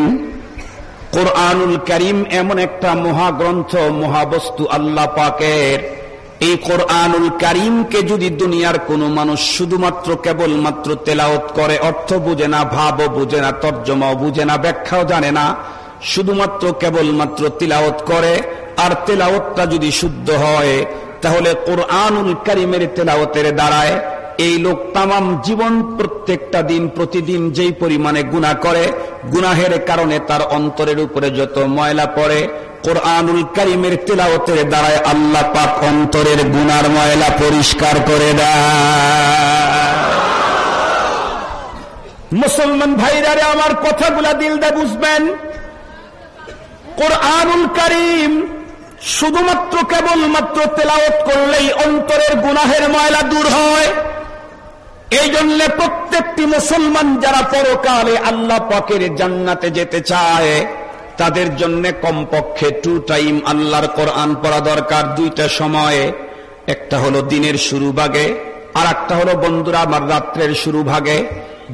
কোরআনুল করিম এমন একটা মহাগ্রন্থ, মহাবস্তু আল্লাহ পাকের এই কোরআনুল করিমকে যদি দুনিয়ার কোন মানুষ শুধুমাত্র কেবলমাত্র তেলাওত করে, অর্থ বুঝে না, ভাবও বুঝে না, তর্জমাও বুঝে না, ব্যাখ্যাও জানে না, শুধুমাত্র কেবলমাত্র তিলাওত করে, আর তেলাওতটা যদি শুদ্ধ হয়, তাহলে কোরআনুল করিমের তেলাওতের দ্বারায় এই লোক তামাম জীবন প্রত্যেকটা দিন, প্রতিদিন যেই পরিমাণে গুণা করে, গুনাহের কারণে তার অন্তরের উপরে যত ময়লা পড়ে, কোরআনুল করিমের তেলাওতের দ্বারায় আল্লাহ পাক অন্তরের গুনার ময়লা পরিষ্কার করে দেয় মুসলমান ভাইরারে আমার কথাগুলা দিল দা বুঝবেন? কোরআনুল করিম শুধুমাত্র কেবলমাত্র তেলাওত করলেই অন্তরের গুনাহের ময়লা দূর হয়। এই জন্য প্রত্যেকটি মুসলমান যারা পরকালে আল্লাহ পাকের জান্নাতে যেতে চায়, তাদের জন্য কমপক্ষে টু টাইম আল্লাহর কোরআন পড়া দরকার দুইটা সময়ে। একটা হলো দিনের শুরু ভাগে আর একটা হলো বন্ধুরা, আমার রাত্রের শুরু ভাগে।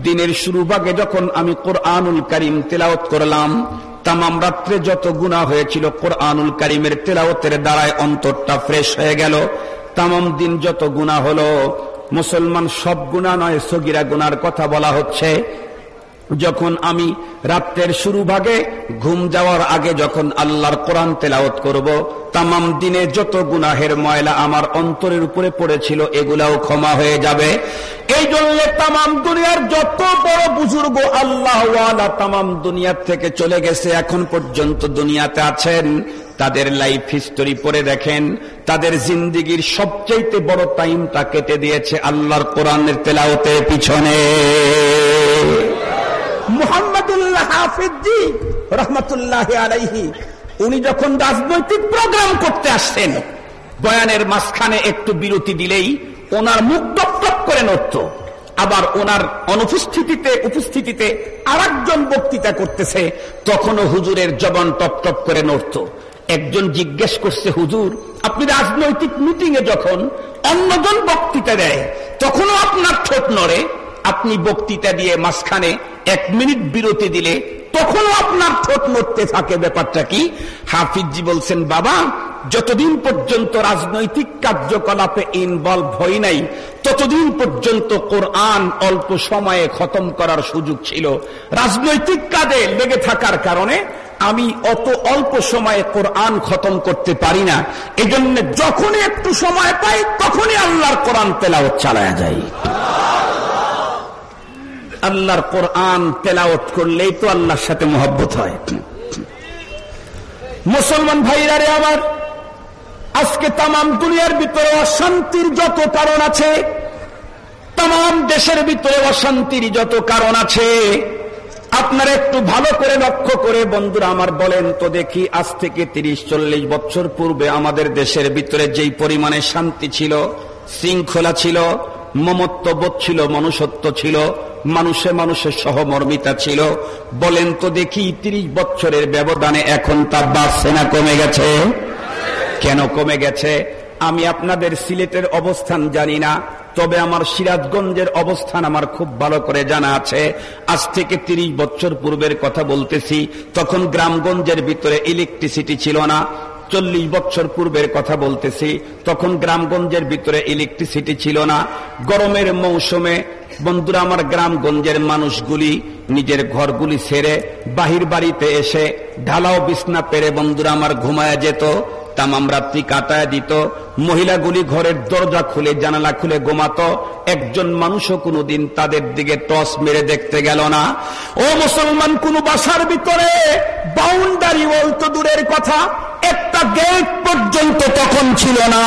দিনের শুরু ভাগে যখন আমি কোরআনুল করিম তেলাওত করলাম, তামাম রাত্রে যত গুণা হয়েছিল কোরআনুল করিমের তেলাওতের দ্বারায় অন্তরটা ফ্রেশ হয়ে গেল। তামাম দিন যত গুণা হলো মুসলমান সব গুণা নয়, সগিরা গুনার কথা বলা হচ্ছে। যখন আমি রাত্রের শুরু ভাগে ঘুম যাওয়ার আগে যখন আল্লাহর কোরআন তেলাওত করব, তামাম দিনে যত গুনাহের ময়লা আমার অন্তরের উপরে পড়েছিল, এগুলাও ক্ষমা হয়ে যাবে। এই জন্য তামাম দুনিয়ার যত বড় বুজুর্গ আল্লাহ তামাম দুনিয়ার থেকে চলে গেছে, এখন পর্যন্ত দুনিয়াতে আছেন। তাদের লাইফ হিস্টোরি পড়ে দেখেন, তাদের জিন্দিগির সবচাইতে বড় টাইমটা কেটে দিয়েছে আল্লাহর কোরআনের তেলাওতের পিছনে। উনি যখন রাজনৈতিক প্রোগ্রাম করতে বয়ানের মাঝখানে একটু বিরতি দিলেই ওনার মুখ টপ করে নড়ত। আবার ওনার অনুপস্থিতিতে, উপস্থিতিতে আর বক্তৃতা করতেছে, তখনও হুজুরের জবান টপ টপ করে নড়ত। একজন জিজ্ঞেস করছে, হুজুর, আপনি রাজনৈতিক মিটিং এ যখন অন্যজন বক্তৃতা দেয়, তখনও আপনার ঠোঁট নড়ে? আপনি বক্তৃতা দিয়ে মাঝখানে এক মিনিট বিরতি দিলে তখনও আপনার ঠোঁট নড়তে থাকে। ব্যাপারটা কি? হাফিজি বলছেন, বাবা, যতদিন পর্যন্ত রাজনৈতিক কার্যকলাপে ইনভলভ হই নাই, ততদিন পর্যন্ত কোরআন অল্প সময়ে খতম করার সুযোগ ছিল। রাজনৈতিক কাজে লেগে থাকার কারণে আমি অত অল্প সময়ে কোরআন খতম করতে পারি না। এজন্য যখনই একটু সময় পাই, তখনই আল্লাহর কোরআন তেলাওত চালায়া যায় আল্লাহর কোরআন তেলাওত করলেই তো আল্লাহর সাথে মহব্বত হয়। মুসলমান ভাইরা রে আবার আজকে তাম দুনিয়ার ভিতরে অশান্তির যত কারণ আছে তাম দেশের ভিতরে অশান্তির যত কারণ আছে, আপনারা একটু ভালো করে লক্ষ্য করে বন্ধুরা আমার বলেন তো দেখি আজ থেকে তিরিশ, চল্লিশ বছর পূর্বে আমাদের দেশের ভিতরে যেই পরিমাণে শান্তি ছিল, শৃঙ্খলা ছিল মমত্ববোধ ছিল, মনুষ্যত্ব ছিল, মানুষে মানুষের সহমর্মিতা ছিল। বলেন তো দেখি, তিরিশ বছরের ব্যবধানে এখন তা বাড়ছে না কমে গেছে? কেন কমে গেছে? আমি আপনাদের সিলেটের অবস্থান জানি না, তবে আমার সিরাজগঞ্জের অবস্থান আমার খুব ভালো করে জানা আছে। আজ থেকে তিরিশ বছর পূর্বের কথা বলতেছি, তখন গ্রামগঞ্জের ভিতরে ইলেকট্রিসিটি ছিল না চল্লিশ বছর পূর্বের কথা বলতেছি, তখন গ্রামগঞ্জের ভিতরে ইলেকট্রিসিটি ছিল না। গরমের মৌসুমে, বন্ধুরা, আমার গ্রামগঞ্জের মানুষগুলি নিজের ঘরগুলি ছেড়ে বাহির বাড়িতে এসে ঢালাও বিছনা পেরে বন্ধুরা, আমার ঘুমায় যেত। তামাম রাত্রি কাটায় দিত। মহিলাগুলি ঘরের দরজা খুলে, জানালা খুলে ঘুমাতো। একজন মানুষও কোনোদিন তাদের দিকে টস মেরে দেখতে গেল না। ও মুসলমান, কোন বাসার ভিতরে বাউন্ডারি বলতো দূরের কথা, একটা গেট পর্যন্ত তখন ছিল না।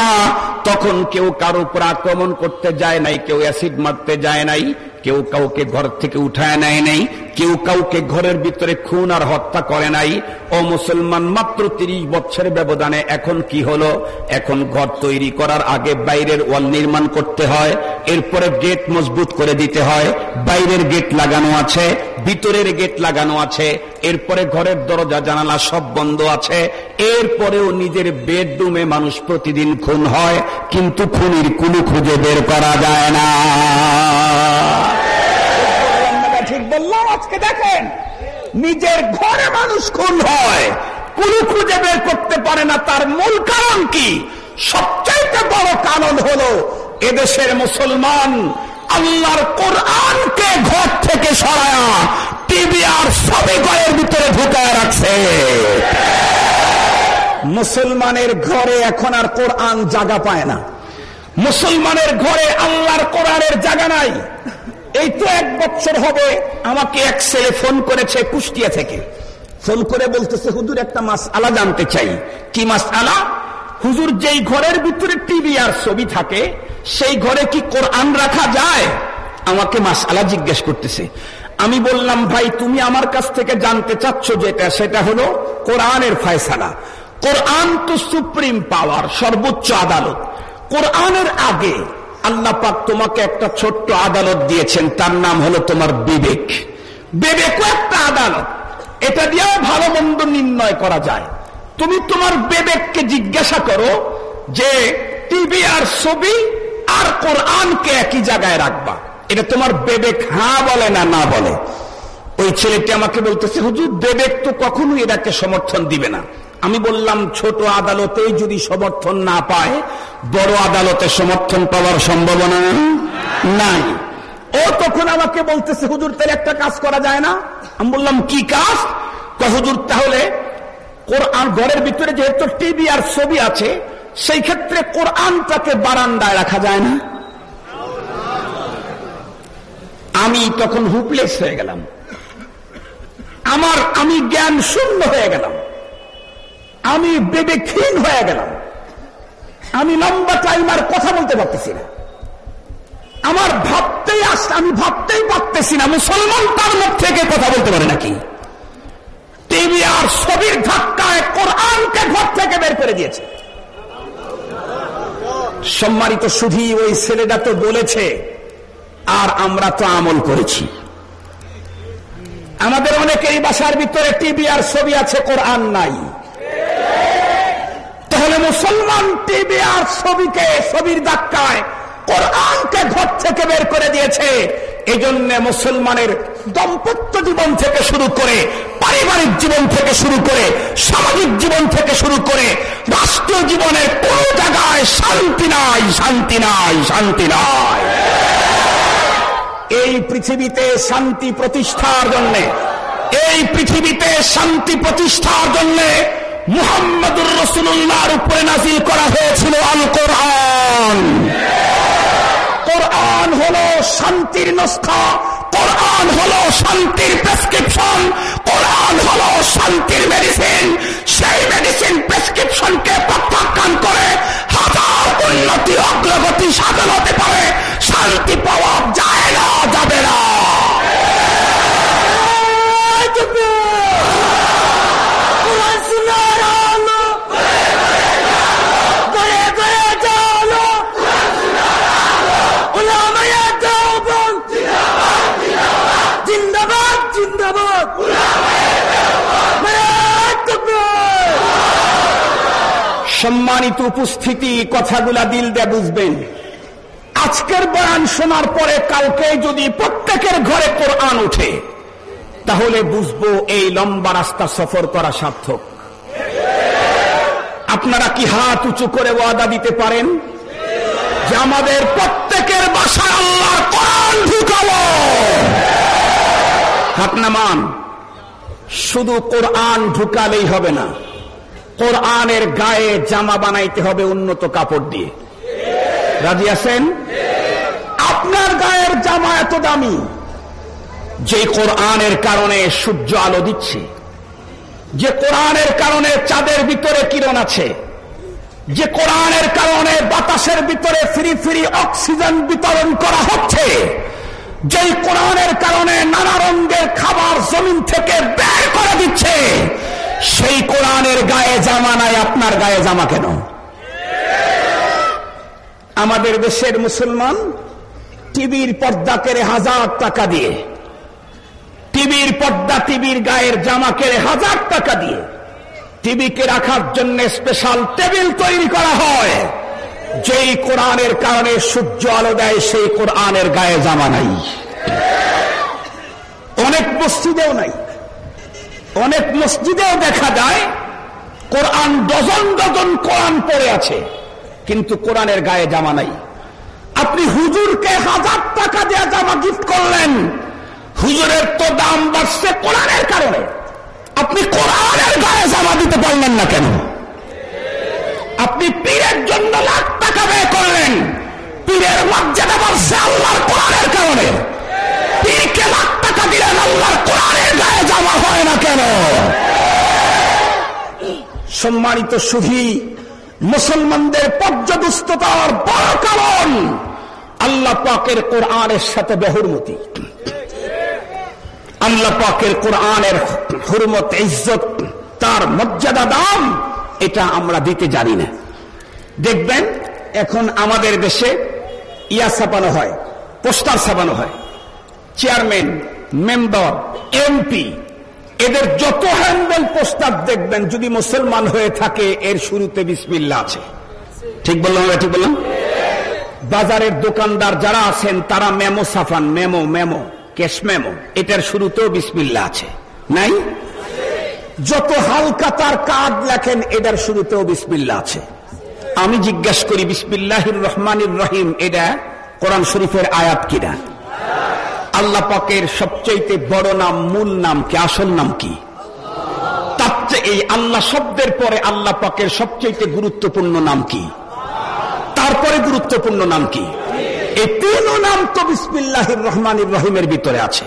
তখন কেউ কারও উপর আক্রমণ করতে যায় নাই, কেউ অ্যাসিড মারতে যায় নাই, কেউ কাউকে ঘর থেকে উঠায় নেয় নাই। কেউ কাউকে ঘরের ভিতরে খুন আর হত্যা করে নাই। ও মুসলমান মাত্র তিরিশ বছরের ব্যবধানে এখন কি হলো? এখন ঘর তৈরি করার আগে বাইরের ওয়াল নির্মাণ করতে হয়, এরপরে গেট মজবুত করে দিতে হয়, বাইরের গেট লাগানো আছে, ভিতরের গেট লাগানো আছে, এরপরে ঘরের দরজা, জানালা সব বন্ধ আছে, এরপরেও নিজের বেডরুমে মানুষ প্রতিদিন খুন হয়, কিন্তু খুনির কুলু খুঁজে বের করা যায় না। বললাম আজকে দেখেন, নিজের ঘরে মানুষ খুন হয়, কুলু খুঁজে বের করতে পারে না, তার মূল কারণ কি? সবচাইতে বড় কারণ হলো, এদেশের মুসলমান আল্লাহর কোরআনকে ঘর থেকে সরায়া টিভি আর সবই ঘরের ভিতরে ঢুকায় রাখছে। মুসলমানের ঘরে এখন আর কোরআন জায়গা পায় না। মুসলমানের ঘরে আল্লাহর কোরআনের জায়গা নাই। এই তো এক বছর হবে, আমাকে এক ছেলে ফোন করেছে কুষ্টিয়া থেকে। ফোন করে বলতেছে, হুজুর, একটা মাস আলা জানতে চাই। কি মাস আলা হুজুর, যেই ঘরের ভিতরে টিভি আর ছবি থাকে, সেই ঘরে কি কোরআন রাখা যায়? আমাকে মাস আলা জিজ্ঞেস করতেছে। আমি বললাম, ভাই, তুমি আমার কাছ থেকে জানতে চাচ্ছ যেটা, সেটা হলো কোরআনের ফয়সালা। কোরআন তো সুপ্রিম পাওয়ার, সর্বোচ্চ আদালত। কোরআনের আগে আল্লাহ পাক তোমাকে একটা ছোট্ট আদালত দিয়েছেন, তার নাম হলো তোমার বিবেক। বিবেকও একটা আদালত। এটা দিয়েও ভালো মন্দ নির্ণয় করা যায়। তুমি তোমার বিবেককে জিজ্ঞাসা করো যে, টিভি আর ছবি আর কোরআনকে একই জায়গায় রাখবা। এটা তোমার বেবেক হ্যাঁ বলে না না বলে। ওই ছেলেটি আমাকে বলতেছে, হুজুর, বেবেক তো কখনোই এটাকে সমর্থন দিবে না। আমি বললাম, ছোট আদালতে যদি সমর্থন না পায়, বড় আদালতে সমর্থন পাওয়ার সম্ভাবনা নাই। ও তখন আমাকে বলতেছে, হুজুর, তাহলে একটা কাজ করা যায় না? আমি বললাম, কি কাজ? হুজুর, তাহলে কোরআন, ঘরের ভিতরে যেহেতু টিভি আর ছবি আছে, সেই ক্ষেত্রে কোরআনটাকে বারান্দায় রাখা যায় না। আমি তখন হুপলেস হয়ে গেলাম। আমার, আমি জ্ঞান শূন্য হয়ে গেলাম। আমি বিবেকহীন হয়ে গেলাম। আমি লম্বা টাইম আর কথা বলতে পারতেছি না। আমার ভাবতেই আস আমি ভাবতেই পারতেছি না, মুসলমান তার মুখ থেকে কথা বলতে পারে নাকি? টিভি আর ছবির ধাক্কায় কোরআনকে ঘর থেকে বের করে দিয়েছে। সম্মানিত সুধী, ওই ছেলেটা তো বলেছে, আর আমরা তো আমল করেছি। আমাদের অনেকেই বাসার ভিতরে টিভি আর ছবি আছে, কোরআন নাই। তাহলে মুসলমান টিভি আর ছবিকে, ছবির ধাক্কায় কোরআনকে ঘর থেকে বের করে দিয়েছে। এই জন্য মুসলমানের দম্পত্য জীবন থেকে শুরু করে, পারিবারিক জীবন থেকে শুরু করে, সামাজিক জীবন থেকে শুরু করে, রাষ্ট্রীয় জীবনের কোন জায়গায় শান্তি নাই শান্তি নাই শান্তি নাই। এই পৃথিবীতে শান্তি প্রতিষ্ঠার জন্য, এই পৃথিবীতে শান্তি প্রতিষ্ঠার জন্য মুহাম্মদুর রসুল্লাহর উপরে নাজিল করা হয়েছিল আল কোরআন কোরআন হলো শান্তির নস্কা কোরআন হলো শান্তির প্রেসক্রিপশন, কোরআন হলো শান্তির মেডিসিন সেই মেডিসিন প্রেসক্রিপশনকে প্রত্যাখ্যান করে হাজার উন্নতি, অগ্রগতি সাধন হতে পারে। শান্তি পাওয়া যায় না, যাবে না। সম্মানিত উপস্থিতি, কথাগুলা দিল দিয়ে বুঝবেন। আজকের বয়ান শোনার পরে কালকে যদি প্রত্যেকের ঘরে কোরআন উঠে তাহলে বুঝব এই লম্বা রাস্তা সফর করা সার্থক। আপনারা কি হাত উঁচু করে ওয়াদা দিতে পারেন? যে আমাদের প্রত্যেকের বাসায় আল্লাহ কোরআন ঢুকাবো হাত নামান, শুধু কোরআন ঢুকালেই হবে না। কোরআনের গায়ে জামা বানাইতে হবে উন্নত কাপড় দিয়ে। রাজি আছেন? আপনার গায়ের জামা এত দামি, যে কোরআনের কারণে সূর্য আলো দিচ্ছে, যে কোরআনের কারণে চাঁদের ভিতরে কিরণ আছে, যে কোরআনের কারণে বাতাসের ভিতরে ফ্রি ফ্রি অক্সিজেন বিতরণ করা হচ্ছে, যেই কোরআনের কারণে নানা রঙের খাবার জমিন থেকে বের করে দিচ্ছে সেই কোরআনের গায়ে জামা নাই, আপনার গায়ে জামা কেন? আমাদের দেশের মুসলমান টিভির পর্দা কেড়ে হাজার টাকা দিয়ে, টিভির পর্দা টিভির গায়ের জামা কেড়ে হাজার টাকা দিয়ে, টিভিকে রাখার জন্য স্পেশাল টেবিল তৈরি করা হয়। যেই কোরআনের কারণে সূর্য আলো দেয়, সেই কোরআনের গায়ে জামা নাই। অনেক মসজিদেও নাই। অনেক মসজিদেও দেখা যায়, কোরআন ডজন ডজন কোরআন পড়ে আছে, কিন্তু কোরআনের গায়ে জামা নাই। আপনি হুজুরকে হাজার টাকা দেওয়া জামা গিফট করলেন, হুজুরের তো দাম বাড়ছে কোরআনের কারণে। আপনি কোরআনের গায়ে জামা দিতে পারলেন না কেন? আপনি পীরের জন্য লাখ টাকা ব্যয় করলেন, পীরের মর্যাদা বাড়ছে আল্লাহর কোরআনের কারণে। পীরকে লাখ টাকা দিলেন আল্লাহর কোরআনের গায়ে জামা হয় না কেন সম্মানিত সুধী মুসলমানদের পর্যদুস্ততার বড় কারণ আল্লাহ পাকের কোরআনের সাথে বহুরমতি। আল্লাহ পাকের কোরআনের হুরমত, ইজ্জত, তার মর্যাদা দাম, এটা আমরা দিতে জানি না। দেখবেন, এখন আমাদের দেশে ইয়া ছাপানো হয়, পোস্টার ছাপানো হয়। চেয়ারম্যান, মেম্বার, এমপি এদের যত হ্যান্ডেল পোস্টার দেখবেন, যদি মুসলমান হয়ে থাকে, এর শুরুতে বিসমিল্লা আছে। ঠিক বললাম ঠিক বললাম? বাজারের দোকানদার যারা আছেন, তারা মেমো সাফান, মেমো মেমো, ক্যাশ মেমো, এটার শুরুতেও বিসমিল্লা আছে। নাই? যত হালকা তার কাজ লেখেন, এটার শুরুতেও বিসমিল্লা আছে। আমি জিজ্ঞেস করি, বিসমিল্লাহির রহমানির রহিম, এটা কোরআন শরীফের আয়াত কিনা? আল্লাহ পাকের সবচেয়ে বড় নাম, মূল নাম কি, আসল নাম কি? এই আল্লাহ শব্দের পরে আল্লাহ পাকের সবচেয়ে গুরুত্বপূর্ণ নাম কি? তারপরে গুরুত্বপূর্ণ নাম কি? এই তিন নাম তো বিসমিল্লাহির রহমানির রহিমের ভিতরে আছে।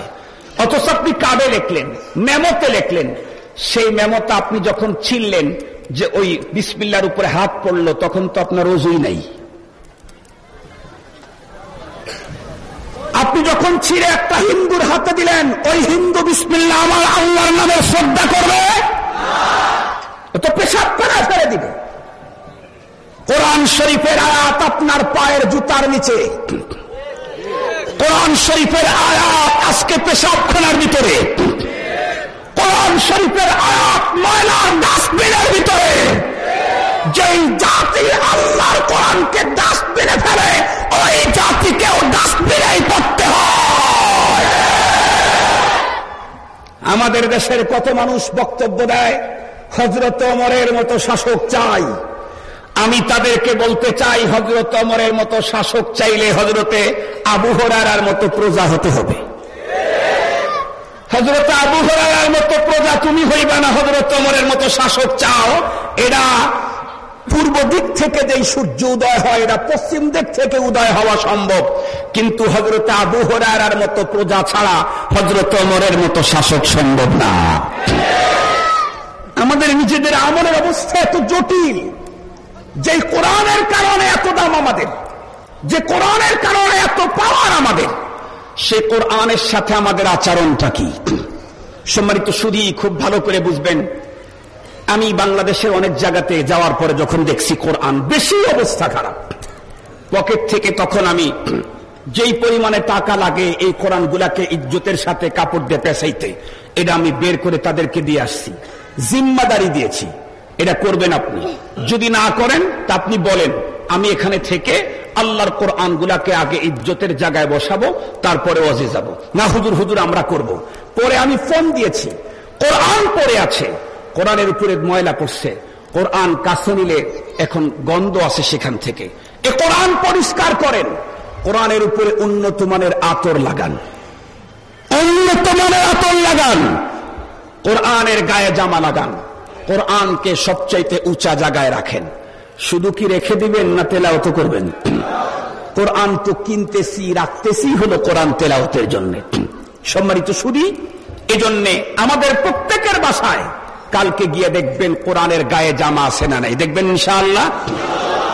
অথচ আপনি কাবে লেখলেন, মেমোতে লেখলেন। সেই মেমোটা আপনি যখন ছিললেন যে ওই বিসমিল্লার উপরে হাত পড়ল, তখন তো আপনার রোজই নাই। আপনি যখন ছিঁড়ে একটা হিন্দুর হাতে দিলেন, ওই হিন্দু বিসমিল্লা আমার আল্লাহর নামে শ্রদ্ধা করবে? তো পেশাব করে ফেলে দিবে। কোরআন শরীফের আয়াত আপনার পায়ের জুতার নিচে। কোরআন শরীফের আয়াত আজকে পেশাবখানার ভিতরে। কোরআন শরীফের আয়াত ময়লার ডাস্টবিনের ভিতরে। যেই জাতি আল্লাহর কোরআনকে ডাস্টবিনে ফেলে, ওই জাতিকেও হয় আমাদের দেশের কত মানুষ বক্তব্য দেয় হজরত অমরের মতো শাসক চাই। আমি তাদেরকে বলতে চাই হজরত অমরের মতো শাসক চাইলে হজরতে আবু হরার মতো প্রজা হতে হবে। হজরত আবু হরার মতো প্রজা তুমি হইবা না হজরত অমরের মতো শাসক চাও। এরা পূর্ব দিক থেকে যেই সূর্য উদয় হয় এরা পশ্চিম দিক থেকে উদয় হওয়া সম্ভব। কিন্তু হজরত আবু হরার মতো প্রজা ছাড়া হজরত অমরের মতো শাসক সম্ভব না। আমাদের নিজেদের আমলের অবস্থা এত জটিল। যে কোরআনের কারণে এত দাম আমাদের, যে কোরআনের কারণে এত পাওয়ার আমাদের, সে কোরআনের সাথে আমাদের আচরণটা কি? সম্মানিত শুধু খুব ভালো করে বুঝবেন। আমি বাংলাদেশের অনেক জায়গাতে যাওয়ার পরে যখন দেখছি কোরআন, বেশি অবস্থা খারাপ। পকেট থেকে তখন আমি যেই পরিমাণে টাকা লাগে এই কোরআন গুলাকে ইজ্জতের সাথে কাপড় দিয়ে পেঁচাইতে, এটা আমি বের করে তাদেরকে দিয়ে আসছি। জিম্মাদারি দিয়েছি। এটা করবেন আপনি। যদি না করেন, তা আপনি বলেন, আমি এখানে থেকে আল্লাহর কোরআন গুলাকে আগে ইজ্জতের জায়গায় বসাবো, তারপরে অজে যাব। না, হুজুর হুজুর, আমরা করব। পরে আমি ফোন দিয়েছি। কোরআন পরে আছে। কোরআনের উপরে ময়লা পড়ছে। কোরআন কাছে নিলে এখন গন্ধ আছে সেখান থেকে। এ কোরআন পরিষ্কার করেন। কোরআনের উপরে উন্নত মানের আতর লাগান। উন্নত মানের আতর লাগান। কোরআনের গায়ে জামা লাগান। কোরআনকে সবচাইতে উঁচা জায়গায় রাখেন। শুধু কি রেখে দিবেন না তেলাওত করবেন? কোরআন তো কিনতেছি, রাখতেছি হলো কোরআন তেলাওতের জন্য। সম্মানিত শুধু এজন্যে আমাদের প্রত্যেকের বাসায় কালকে গিয়ে দেখবেন কোরআনের গায়ে জামা আছে না নাই। দেখবেন ইনশাআল্লাহ?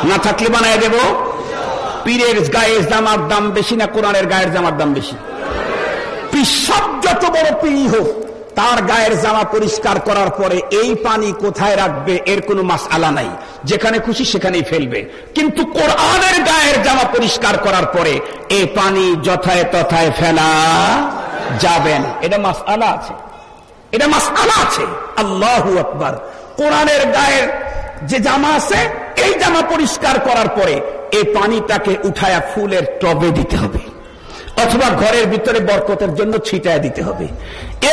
না থাকলে বানায় দেব। পীরের গায়ে জামার দাম বেশি না কোরআনের গায়ের জামার দাম বেশি? সব যত বড় পীড়ি হোক, তার গায়ের জামা পরিষ্কার করার পরে এই পানি কোথায় রাখবে, এর কোনো মাস আলা নাই। যেখানে খুশি সেখানেই ফেলবে। কিন্তু কোরআনের গায়ের জামা পরিষ্কার করার পরে এই পানি যথায় তথায় ফেলা যাবেন এটা মাস আলা আছে। এটা মাস আলা আছে। আল্লাহ আকবার। কোরআনের গায়ের যে জামা আছে, এই জামা পরিষ্কার করার পরে এই পানিটাকে উঠায়া ফুলের টবে দিতে হবে। অথবা ঘরের ভিতরে বরকতের জন্য ছিটায় দিতে হবে।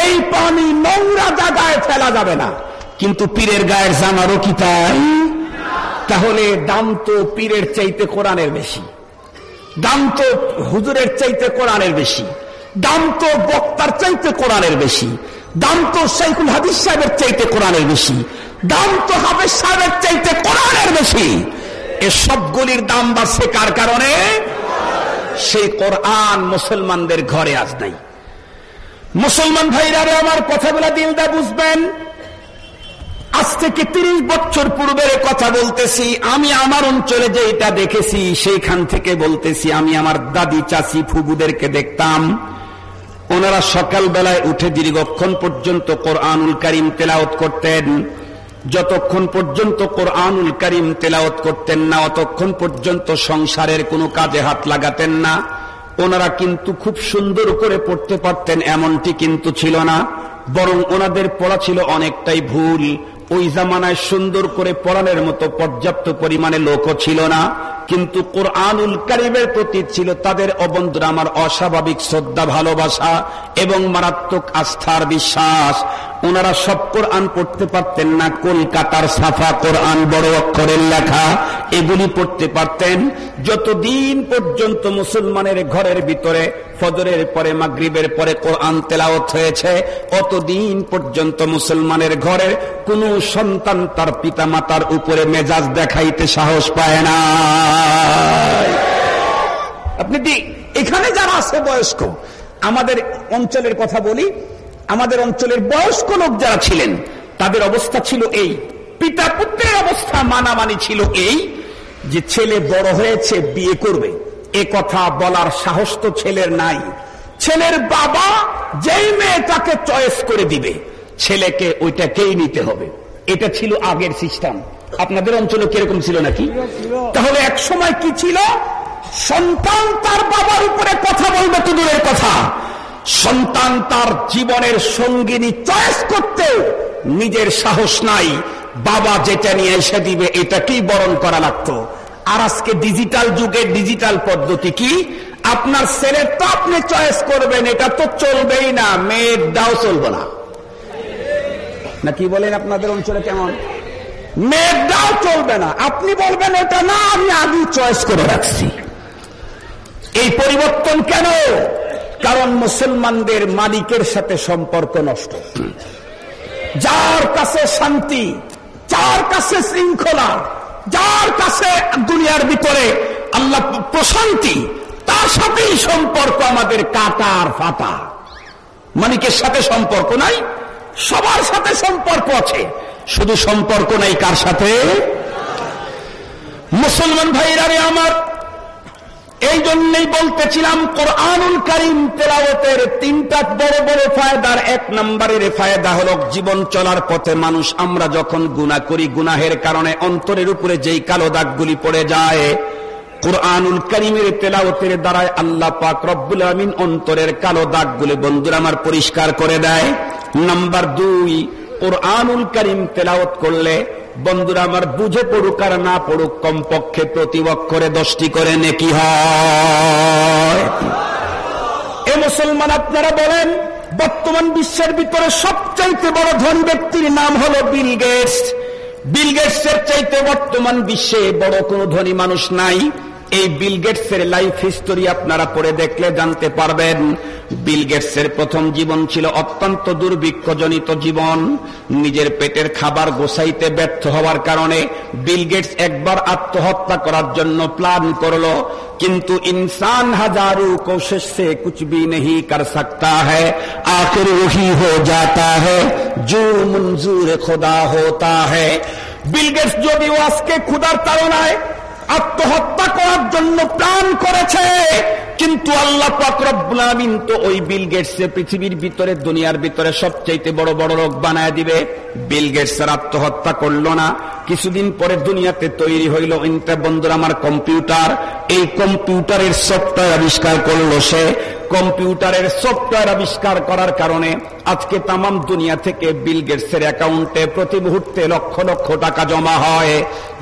এই পানি নোংরা জায়গায় ফেলা যাবে না। কিন্তু পীরের গায়ের জামারও কি তাই? তাহলে দাম তো পীরের চাইতে কোরআনের বেশি। দাম তো হুজুরের চাইতে কোরআনের বেশি। দাম তো বক্তার চাইতে কোরআনের বেশি। দাম তো শাইকুল হাদিস সাহেবের চাইতে কোরআনের বেশি। দাম তো হাফেজ সাহেবের চাইতে কোরআনের বেশি। এ সবগুলির দাম বাড়ছে কার কারণে? সেই কোরআন মুসলমানদের ঘরে আজ নাই। মুসলমান ভাইরা আমার কথাগুলা দিলদা বুঝবেন? আজ থেকে তিরিশ বছর পূর্বের কথা বলতেছি, আমি আমার অঞ্চলে যে এটা দেখেছি, সেইখান থেকে বলতেছি, আমি আমার দাদি, চাচি ফুবুদেরকে দেখতাম। ওনারা সকালবেলায় উঠে দীর্ঘক্ষণ পর্যন্ত কোরআনুল করিম তেলাওত করতেন। যতক্ষণ পর্যন্ত কোরআনুল করিম তেলাওত করতেন না, অতক্ষণ পর্যন্ত সংসারের কোনো কাজে হাত লাগাতেন না। ওনারা কিন্তু খুব সুন্দর করে পড়তে পারতেন, এমনটি কিন্তু ছিল না। বরং ওনাদের পড়া ছিল অনেকটাই ভুল। ওই জামানায় সুন্দর করে পড়ানোর মতো পর্যাপ্ত পরিমাণে লোকও ছিল না, কিন্তু কোরআনুল কারিমের প্রতি ছিল তাদের অবন্ধুরা আমার অস্বাভাবিক শ্রদ্ধা, ভালোবাসা এবং মারাত্মক আস্থার বিশ্বাস। ওনারা সব কোরআন পড়তে পারতেন না। কলকাতার সাফা কোরআন বড় অক্ষরের লেখা। এগুলি পড়তে পারতেন। যতদিন পর্যন্ত মুসলমানের ঘরের ভিতরে ফজরের পরে, মাগরিবের পরে কোরআন তেলাওত হয়েছে অতদিন পর্যন্ত মুসলমানের ঘরের কোন সন্তান তার পিতা মাতার উপরে মেজাজ দেখাইতে সাহস পায় না। আপনি এখানে যারা আছে বয়স্ক, আমাদের অঞ্চলের কথা বলি আমাদের অঞ্চলের বয়স্ক লোক যারা ছিলেন, তাদের অবস্থা ছিল এই। পিতা পুত্রের অবস্থা মানামানি ছিল এই যে ছেলে বড় হয়েছে, বিয়ে করবে। এ কথা বলার সাহস তো ছেলের নাই। ছেলের বাবা যেই মেয়েটাকে চয়েস করে দিবে, ছেলেকে ওইটাকেই নিতে হবে। এটা ছিল আগের সিস্টেম। আপনাদের অঞ্চলে কীরকম ছিল নাকি? তাহলে এক সময় কি ছিল? সন্তান তার বাবার উপরে কথা বলবে, তো দূরের কথা। সন্তান তার জীবনের সঙ্গিনী চয়েস করতে নিজের সাহস নাই। বাবা যেটা নিয়ে এসে দিবে, এটাকেই বরণ করা লাগতো। আর আজকে ডিজিটাল যুগে ডিজিটাল পদ্ধতি কি? আপনার ছেলের তো আপনি চয়েস করবেন, এটা তো চলবেই না, মেয়ের দাও চলবে না। না কি বলেন আপনাদের অঞ্চলে কেমন? মেয়েরটাও চলবে না। আপনি বলবেন এটা না, আমি আগে চয়েস করে রাখছি। এই পরিবর্তন কেন? কারণ মুসলমানদের মালিকের সাথে সম্পর্ক নষ্ট। যার কাছে শান্তি, যার কাছে শৃঙ্খলা, যার কাছে দুনিয়ার ভিতরে আল্লাহ প্রশান্তি, তার সাথেই সম্পর্ক আমাদের কাটার ফাটা মালিকের সাথে সম্পর্ক নাই, সবার সাথে সম্পর্ক আছে। শুধু সম্পর্ক নাই কার সাথে? মুসলমান ভাইরা আমার এই জন্যই বলতেছিলাম, কোরআনুল করিম তেলাওতের তিনটা বড় বড় ফায়দার এক নম্বরের ফায়দা হল জীবন চলার পথে মানুষ আমরা যখন গুণা করি, গুনাহের কারণে অন্তরের উপরে যেই কালো দাগগুলি পড়ে যায়, কোরআনুল করিমের তেলাওতের দ্বারায় আল্লাহ পাক রব্বুল আমিন অন্তরের কালো দাগগুলি বন্ধুরা আমার পরিষ্কার করে দেয়। নাম্বার দুই, কোরআনুল করিম তেলাওত করলে বন্ধুরা, আমার বুঝে পড়ুক আর না পড়ুক, কমপক্ষে প্রতিবক করে দশটি করে নেকি হয়। এ মুসলমান, আপনারা বলেন, বর্তমান বিশ্বের ভিতরে সবচাইতে বড় ধন ব্যক্তির নাম হলো বিল গেটস। বিল গেটসের চাইতে বর্তমান বিশ্বে বড় কোনো ধনী মানুষ নাই। এই বিল গেটসের লাইফ হিস্টোরি আপনারা পড়ে দেখলে জানতে পারবেন। বিল গেটসের প্রথম জীবন ছিল অত্যন্ত দুর্ভিক্ষজনিত জীবন। নিজের পেটের খাবার গোসাইতে ব্যর্থ হওয়ার কারণে বিল গেটস একবার আত্মহত্যা করার জন্য প্ল্যান করল। কিন্তু ইনসান হাজারো কোশিশ সে কুছ ভি নহী কর সকতা হ্যায়। আখির ওহি হো জাতা হ্যায়। জো মনজুর খোদা হোতা হ্যায়। বিল গেটস যদি আজকে খুদার তাড়নায় আত্মহত্যা করার জন্য প্ল্যান করেছে। কিন্তু আল্লাহ পাকরবুল আমিন তো ওই বিল গেটস পৃথিবীর ভিতরে, দুনিয়ার ভিতরে সবচাইতে বড় বড় রোগ বানায় দিবে। বিল গেটস এর আত্মহত্যা করল না। কিছুদিন পরে দুনিয়াতে তৈরি হইল ইন্টার বন্ধুরা, আমার কম্পিউটার। এই কম্পিউটারের সফটওয়্যার আবিষ্কার করল সে। কম্পিউটারের সফটওয়্যার আবিষ্কার করার কারণে আজকে তাম দুনিয়া থেকে বিল গেটসের অ্যাকাউন্টে প্রতি মুহূর্তে লক্ষ লক্ষ টাকা জমা হয়।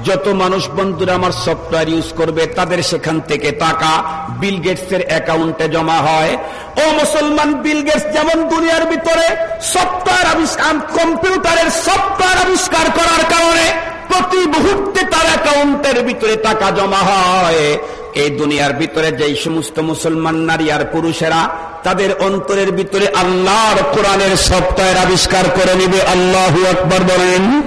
যত মানুষ বন্ধুরা আমার সফটওয়্যার ইউজ করবে, তাদের সেখান থেকে টাকা বিল গেটসের অ্যাকাউন্টে জমা হয়। ও মুসলমান, বিল গেটস যেমন দুনিয়ার ভিতরে সফটওয়্যার আবিষ্কার, কম্পিউটারের সফটওয়্যার আবিষ্কার করার কারণে প্রতি মুহূর্তে তার অ্যাকাউন্টের ভিতরে টাকা জমা হয়। এই দুনিয়ার ভিতরে যেই সমস্ত মুসলমান নারী আর পুরুষেরা, তাদের অন্তরের ভিতরে আল্লাহর কোরআনের সপ্তাহের আবিষ্কার করে নিবে। আল্লাহ আকবর বলেন।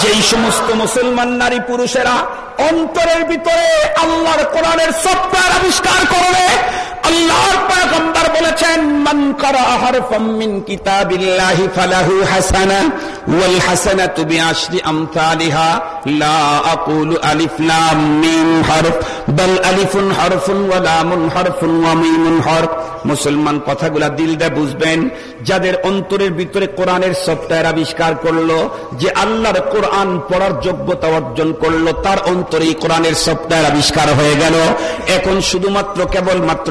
যেই সমস্ত মুসলমান নারী পুরুষেরা অন্তরের ভিতরে আল্লাহর কোরআনের সপ্তাহের আবিষ্কার করবে আল্লাহর পয়গম্বর বলেছেন, মান করা হারফাম মিন কিতাবিল্লাহি ফালাহু হাসানা ওয়াল হাসানাতু বিআশরি আমসালিহা লা আকুলু আলিফ লাম মিম হরফ। বাল আলিফুন হরফুন ওয়া লামুন হরফুন ওয়া মিমুন হরফ। মুসলমান কথাগুলা দিল দিয়ে বুঝবেন, যাদের অন্তরের ভিতরে কোরআনের সফটওয়্যার আবিষ্কার করল, যে আল্লাহর কোরআন পড়ার যোগ্যতা অর্জন করল, তার অন্তরে কোরআনের সফটওয়্যার আবিষ্কার হয়ে গেল। এখন শুধুমাত্র কেবলমাত্র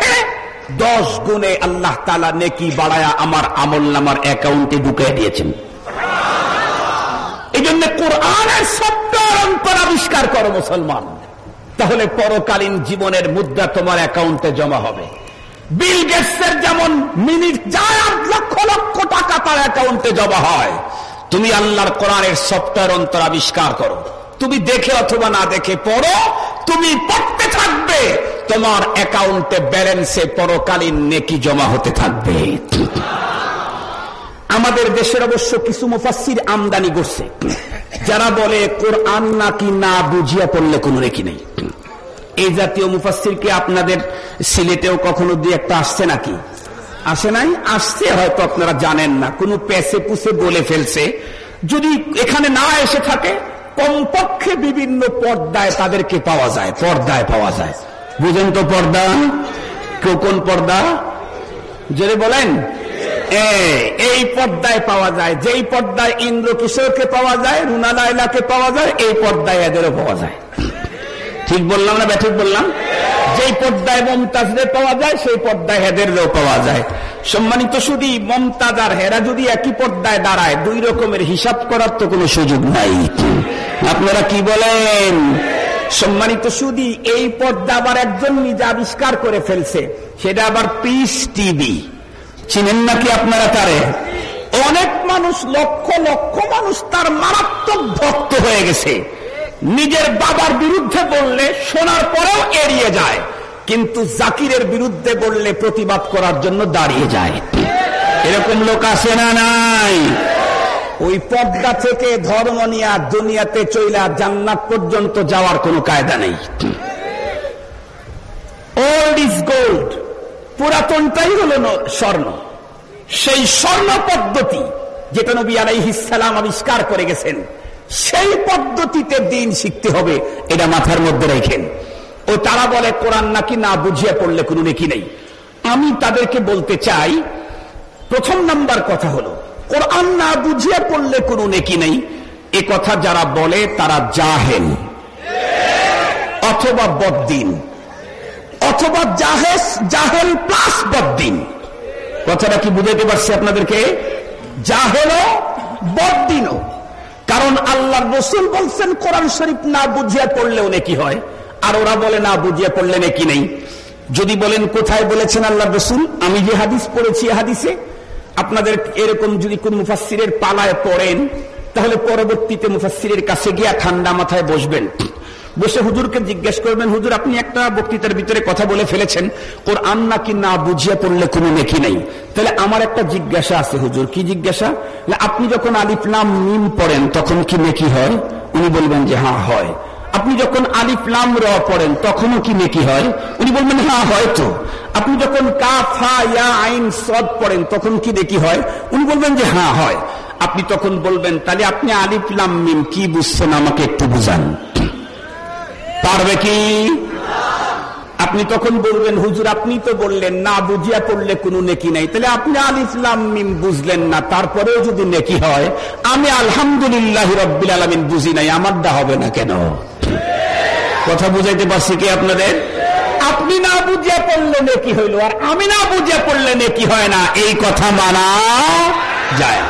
দশ গুণে আল্লাহ তালা নেকি বাড়ায়া আমার আমল নামার অ্যাকাউন্টে ঢুকে দিয়েছেন। এই জন্য কোরআনের সপ্তাহ অন্তর আবিষ্কার করো মুসলমান। তাহলে পরকালীন জীবনের মুদ্রা তোমার অ্যাকাউন্টে জমা হবে। বিল গেটসের যেমন মিনিট যায় লক্ষ লক্ষ টাকা তার অ্যাকাউন্টে জমা হয়, তুমি আল্লাহর কোরআনের সপ্তাহের অন্তর আবিষ্কার করো। তুমি দেখে অথবা না দেখে পড়ো, তুমি পড়তে থাকবে তোমার অ্যাকাউন্টে ব্যালেন্সে পরকালীন নেকি জমা হতে থাকবে। আমাদের দেশের অবশ্য কিছু মুফাসির আমদানি করছে। যারা বলে কোরআন নাকি না বুঝিয়া পড়লে কোনো রেখি নেই। এই জাতীয় মুফাসির কি আপনাদের সিলেটেও কখনো দুই একটা আসছে নাকি? আসে নাই? আসছে, হয়তো আপনারা জানেন না। কোনো পেসে পুষে বলে ফেলছে। যদি এখানে না এসে থাকে, কমপক্ষে বিভিন্ন পর্দায় তাদেরকে পাওয়া যায়, পর্দায় পাওয়া যায়। বুঝেন তো পর্দা? কেউ কোন পর্দা? যদি বলেন। এই পর্দায় পাওয়া যায়। যেই পর্দায় ইন্দ্র কিশোরকে পাওয়া যায়, রুনা লাইলাকে পাওয়া যায়, এই পর্দায় এদেরও পাওয়া যায়। ঠিক বললাম না ব্যাঠিক বললাম? যেই পর্দায় মমতাজদের পাওয়া যায়, সেই পর্দায় হেদেরও পাওয়া যায়। সম্মানিত শুধু মমতাজ আর হেরা যদি একই পর্দায় দাঁড়ায়, দুই রকমের হিসাব করার তো কোনো সুযোগ নাই। আপনারা কি বলেন? সম্মানিত সুদি, এই পর্দা আবার একজন নিজে আবিষ্কার করে ফেলছে। সেটা আবার পিস টিভি চিনেন নাকি আপনারা তারে? অনেক মানুষ, লক্ষ লক্ষ মানুষ তার মারাত্মক ভক্ত হয়ে গেছে। নিজের বাবার বিরুদ্ধে বললে শোনার পরেও এড়িয়ে যায়, কিন্তু জাকিরের বিরুদ্ধে বললে প্রতিবাদ করার জন্য দাঁড়িয়ে যায়। এরকম লোক আসে না নাই? ওই পর্দা থেকে ধর্ম নিয়ে দুনিয়াতে চইলা জান্নাত পর্যন্ত যাওয়ার কোন কায়দা নেই। ওল্ড ইজ গোল্ড পুরাতনটাই হল স্বর্ণ। সেই স্বর্ণ পদ্ধতি যেটা নবী আলাইহিসালাম আবিষ্কার করে গেছেন, সেই পদ্ধতিতে দিন শিখতে হবে, এটা মাথার মধ্যে রেখেন। ও তারা বলে, কোরআন নাকি না বুঝিয়ে পড়লে কোনো নেকি নেই? আমি তাদেরকে বলতে চাই, প্রথম নাম্বার কথা হলো কোরআন না বুঝিয়ে পড়লে কোনো নেকি নেই। এ কথা যারা বলে, তারা জাহেল। অথবা বদ্দিন। অথবা জাহেজ জাহেল প্লাস বদ্দিন। কথাটা কি বুঝাতে পারছি আপনাদেরকে? জাহেলও, বদ্দিনও। কারণ আল্লাহ রসুল বলছেন, কোরআন শরীফ না বুঝিয়ে পড়লেও নাকি হয়। আর ওরা বলে, না বুঝিয়ে পড়লে নাকি নেই। যদি বলেন, কোথায় বলেছেন আল্লাহ রসুল? আমি যে হাদিস পড়েছি হাদিসে আপনাদের এরকম যদি কোন মুফাসিরের পালায় পড়েন, তাহলে পরবর্তীতে মুফাসিরের কাছে গিয়া ঠান্ডা মাথায় বসবেন। বসে হুজুরকে জিজ্ঞেস করবেন, হুজুর, আপনি একটা বক্তৃতার ভিতরে কথা বলে ফেলেছেন। ওর আন্না কি না বুঝিয়ে পড়লে কোনো নেকি নেই? তাহলে আমার একটা জিজ্ঞাসা আছে হুজুর। কি জিজ্ঞাসা? আপনি যখন আলিফ নাম মিম পড়েন, তখন কি নেকি হয়? উনি বলবেন যে হ্যাঁ হয়। আপনি যখন আলিফ লাম র পড়েন, তখনও কি নেকি হয়? উনি বলবেন হ্যাঁ হয়তো। আপনি যখন কা, ফা, ইয়া, আইন, সদ পড়েন, তখন কি নেকি হয়? উনি বলবেন যে হ্যাঁ হয়। আপনি তখন বলবেন, তাহলে আপনি আলিফ লাম মিম কি বুঝছেন? আমাকে একটু বুঝান। পারবে কি? আপনি তখন বলবেন, হুজুর, আপনি তো বললেন, না বুঝিয়া পড়লে কোনো নেকি নাই। তাহলে আপনি আল ইসলাম মিম বুঝলেন না, তারপরেও যদি নেকি হয়, আমি আলহামদুলিল্লাহ রব্বিল আলমিন বুঝি নাই আমারটা হবে না কেন? কথা বুঝাইতে পারছি কি আপনাদের? আপনি না বুঝিয়া পড়লে নেকি হইল, আর আমি না বুঝিয়া পড়লে নেকি হয় না, এই কথা মানা যায়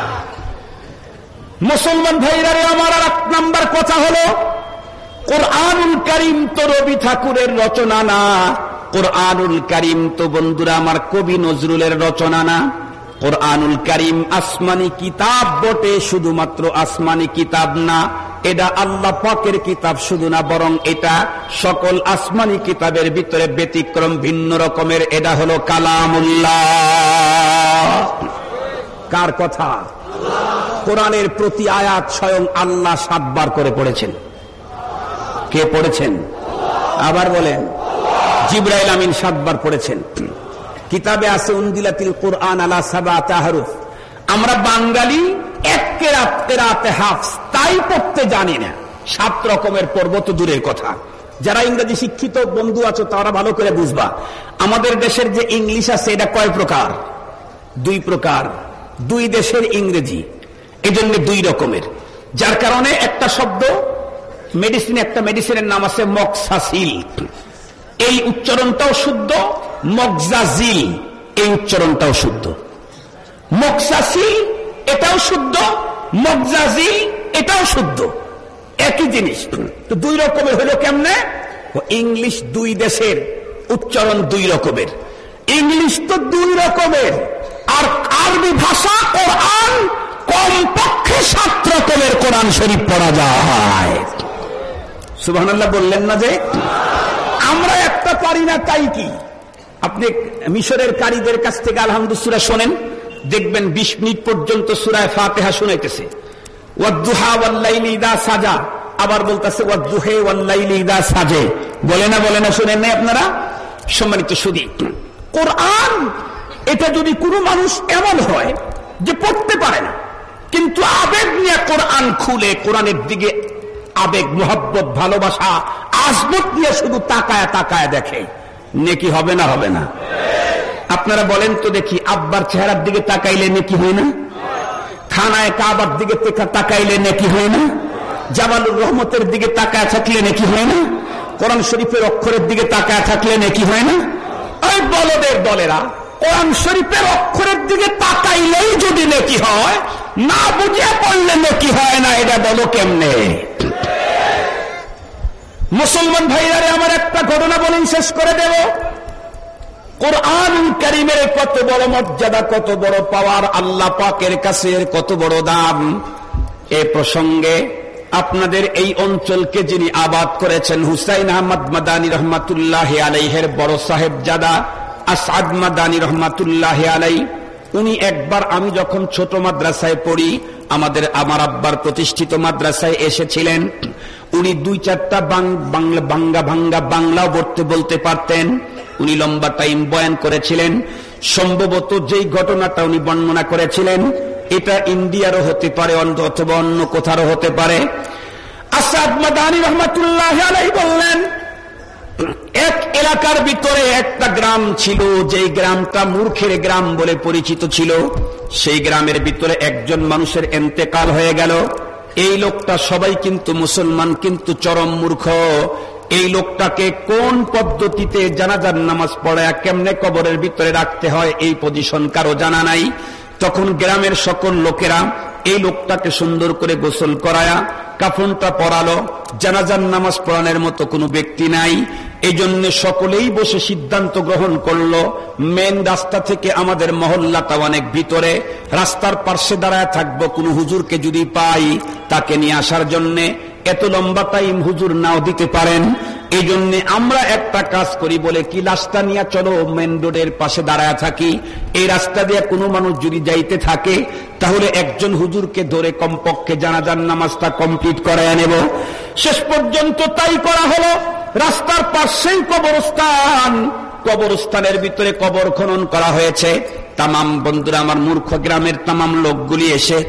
মুসলমান ভাইরা আমার আর নাম্বার কথা হলো, কোরআনুল করিম তো রবি ঠাকুরের রচনা না, কোরআনুল করিম তো বন্ধুরা আমার কবি নজরুলের রচনা না। কোরআনুল করিম আসমানি কিতাব বটে, শুধুমাত্র আসমানি কিতাব না, এটা আল্লাহ পাকের কিতাব শুধু না, বরং এটা সকল আসমানি কিতাবের ভিতরে ব্যতিক্রম ভিন্ন রকমের, এটা হলো কালামুল্লাহ। কার কথা? কোরআনের প্রতি আয়াত স্বয়ং আল্লাহ সাতবার করে পড়েছেন। কে পড়েছেন? আবার বলেন, জিব্রাইল আমিন সাতবার পড়েছেন। কিতাবে আছে উন্দিলাতিল কোরআন আলা সাবা তাহারুফ আমরা বাঙালি এক তাই পড়তে জানি না। সাত রকমের পর্বত দূরের কথা। যারা ইংরেজি শিক্ষিত বন্ধু আছো, তারা ভালো করে বুঝবা। আমাদের দেশের যে ইংলিশ আছে, এটা কয় প্রকার? দুই প্রকার। দুই দেশের ইংরেজি। এই জন্য দুই রকমের। যার কারণে একটা শব্দ মেডিসিন একটা মেডিসিনের নাম আছে মক্সাসিল এই উচ্চারণটাও শুদ্ধ মকজাজিল এই উচ্চারণটাও শুদ্ধ। মক্সাসিল এটাও শুদ্ধ। মকজাজিল এটাও শুদ্ধ। একই জিনিস। তো দুই রকমের হলো কেমনে? ইংলিশ দুই দেশের উচ্চারণ দুই রকমের। ইংলিশ তো দুই রকমের। আর আরবি ভাষা, কোরআন কমপক্ষে সাত রকমের কোরআন শরীফ পড়া যায়। সুবাহ বললেন না যে? আমরা একটা পারি না, তাই কি? আপনি মিশরের কারীদের কাছ থেকে আলহামদুসুরা শোনেন, দেখবেন বিশ মিনিট পর্যন্ত সুরায় ফাতেহা শুনাইতেছে। সাজা। আবার বলতেছে, ওয়াদ্দুহে ওয়াল্লাইলি সাজে। বলে না বলে না, শুনেন নাই আপনারা? সম্মানিত সুদী, কোরআন, এটা যদি কোনো মানুষ এমন হয় যে পড়তে পারে না, কিন্তু আবেগ নিয়ে কোরআন খুলে, কোরআনের দিকে আবেগ, মোহাব্বত, ভালোবাসা আসবত নিয়ে শুধু তাকায় তাকায় দেখে। নেকি হবে না হবে না। আপনারা বলেন তো দেখি আব্বার চেহারার দিকে তাকাইলে নেকি হয় না? খানায় কাবার দিকে তাকাইলে নেকি হয় না? জামালুর রহমতের দিকে তাকায় থাকলে নেকি হয় না? কোরআন শরীফের অক্ষরের দিকে তাকায় থাকলে নেকি হয় না? ওই বলদের দলেরা কোরআন শরীফের অক্ষরের দিকে তাকাইলেই যদি নেকি হয়, না বুঝে পড়লে নেকি হয় না, এটা বলো কেমনে? মুসলমান ভাইয়ারে আমার একটা ঘটনা বলেন, শেষ করে দেব। কোরআন করিমের কত বড় মর্যাদা, কত বড় পাওয়ার, আল্লাহ পাকের কাছে কত বড় দাম। এ প্রসঙ্গে আপনাদের এই অঞ্চলকে যিনি আবাদ করেছেন, হুসাইন আহমদ মাদানী রহমাতুল্লাহ আলাইহের বড় সাহেব জাদা আসাদ মাদানী রহমাতুল্লাহ আলাই উনি একবার আমি যখন ছোট মাদ্রাসায় পড়ি, আমাদের আমার আব্বার প্রতিষ্ঠিত মাদ্রাসায় এসেছিলেন। উনি দুই চারটা বাংলা, বাঙ্গা, ভাঙ্গা বাংলাও বলতে বলতে পারতেন। উনি লম্বা টাইম বয়ান করেছিলেন। সম্ভবত যেই ঘটনাটা উনি বর্ণনা করেছিলেন, এটা ইন্ডিয়ারও হতে পারে অথবা অন্য কোথারও হতে পারে। আসাদ মাদানী রহমতুল্লাহ বললেন এক এলাকার ভিতরে একটা গ্রাম ছিল, যেই গ্রামটা মূর্খের গ্রাম বলে পরিচিত ছিল। সেই গ্রামের ভিতরে একজন মানুষের এন্তেকাল হয়ে গেল। এই লোকটা সবাই কিন্তু মুসলমান, কিন্তু চরম মূর্খ। এই লোকটাকে কোন পদ্ধতিতে জানাজার নামাজ পড়ায়, কেমনে কবরের ভিতরে রাখতে হয়, এই পজিশন কারও জানা নাই। তখন গ্রামের সকল লোকেরা এই লোকটাকে সুন্দর করে গোসল করায়া, কাফনটা পড়ালো জানাজার নামাজ পড়ানোর মতো কোনো ব্যক্তি নাই। এই জন্য সকলেই বসে সিদ্ধান্ত গ্রহণ করল, মেন রাস্তা থেকে আমাদের মহল্লাটা অনেক ভিতরে, রাস্তার পার্শ্বে দাঁড়ায় থাকব, কোন হুজুরকে যদি পাই তাকে নিয়ে আসার জন্য। এত লম্বা টাইম হুজুর নাও দিতে পারেন। এই জন্য আমরা একটা কাজ করি বলে কি, রাস্তা নিয়ে চলো, মেন রোডের পাশে দাঁড়ায় থাকি। এই রাস্তা দিয়ে কোনো মানুষ যদি যাইতে থাকে, তাহলে একজন হুজুরকে ধরে কমপক্ষে জানাজান নামাজটা কমপ্লিট করায় নেব। শেষ পর্যন্ত তাই করা হলো। রাস্তার পাশেই কবরস্থান। কবরস্থানের ভিতরে কবর খনন করা হয়েছে। তামাম বন্ধুরা, আমার মূর্খ গ্রামের তামাম লোকগুলি এসে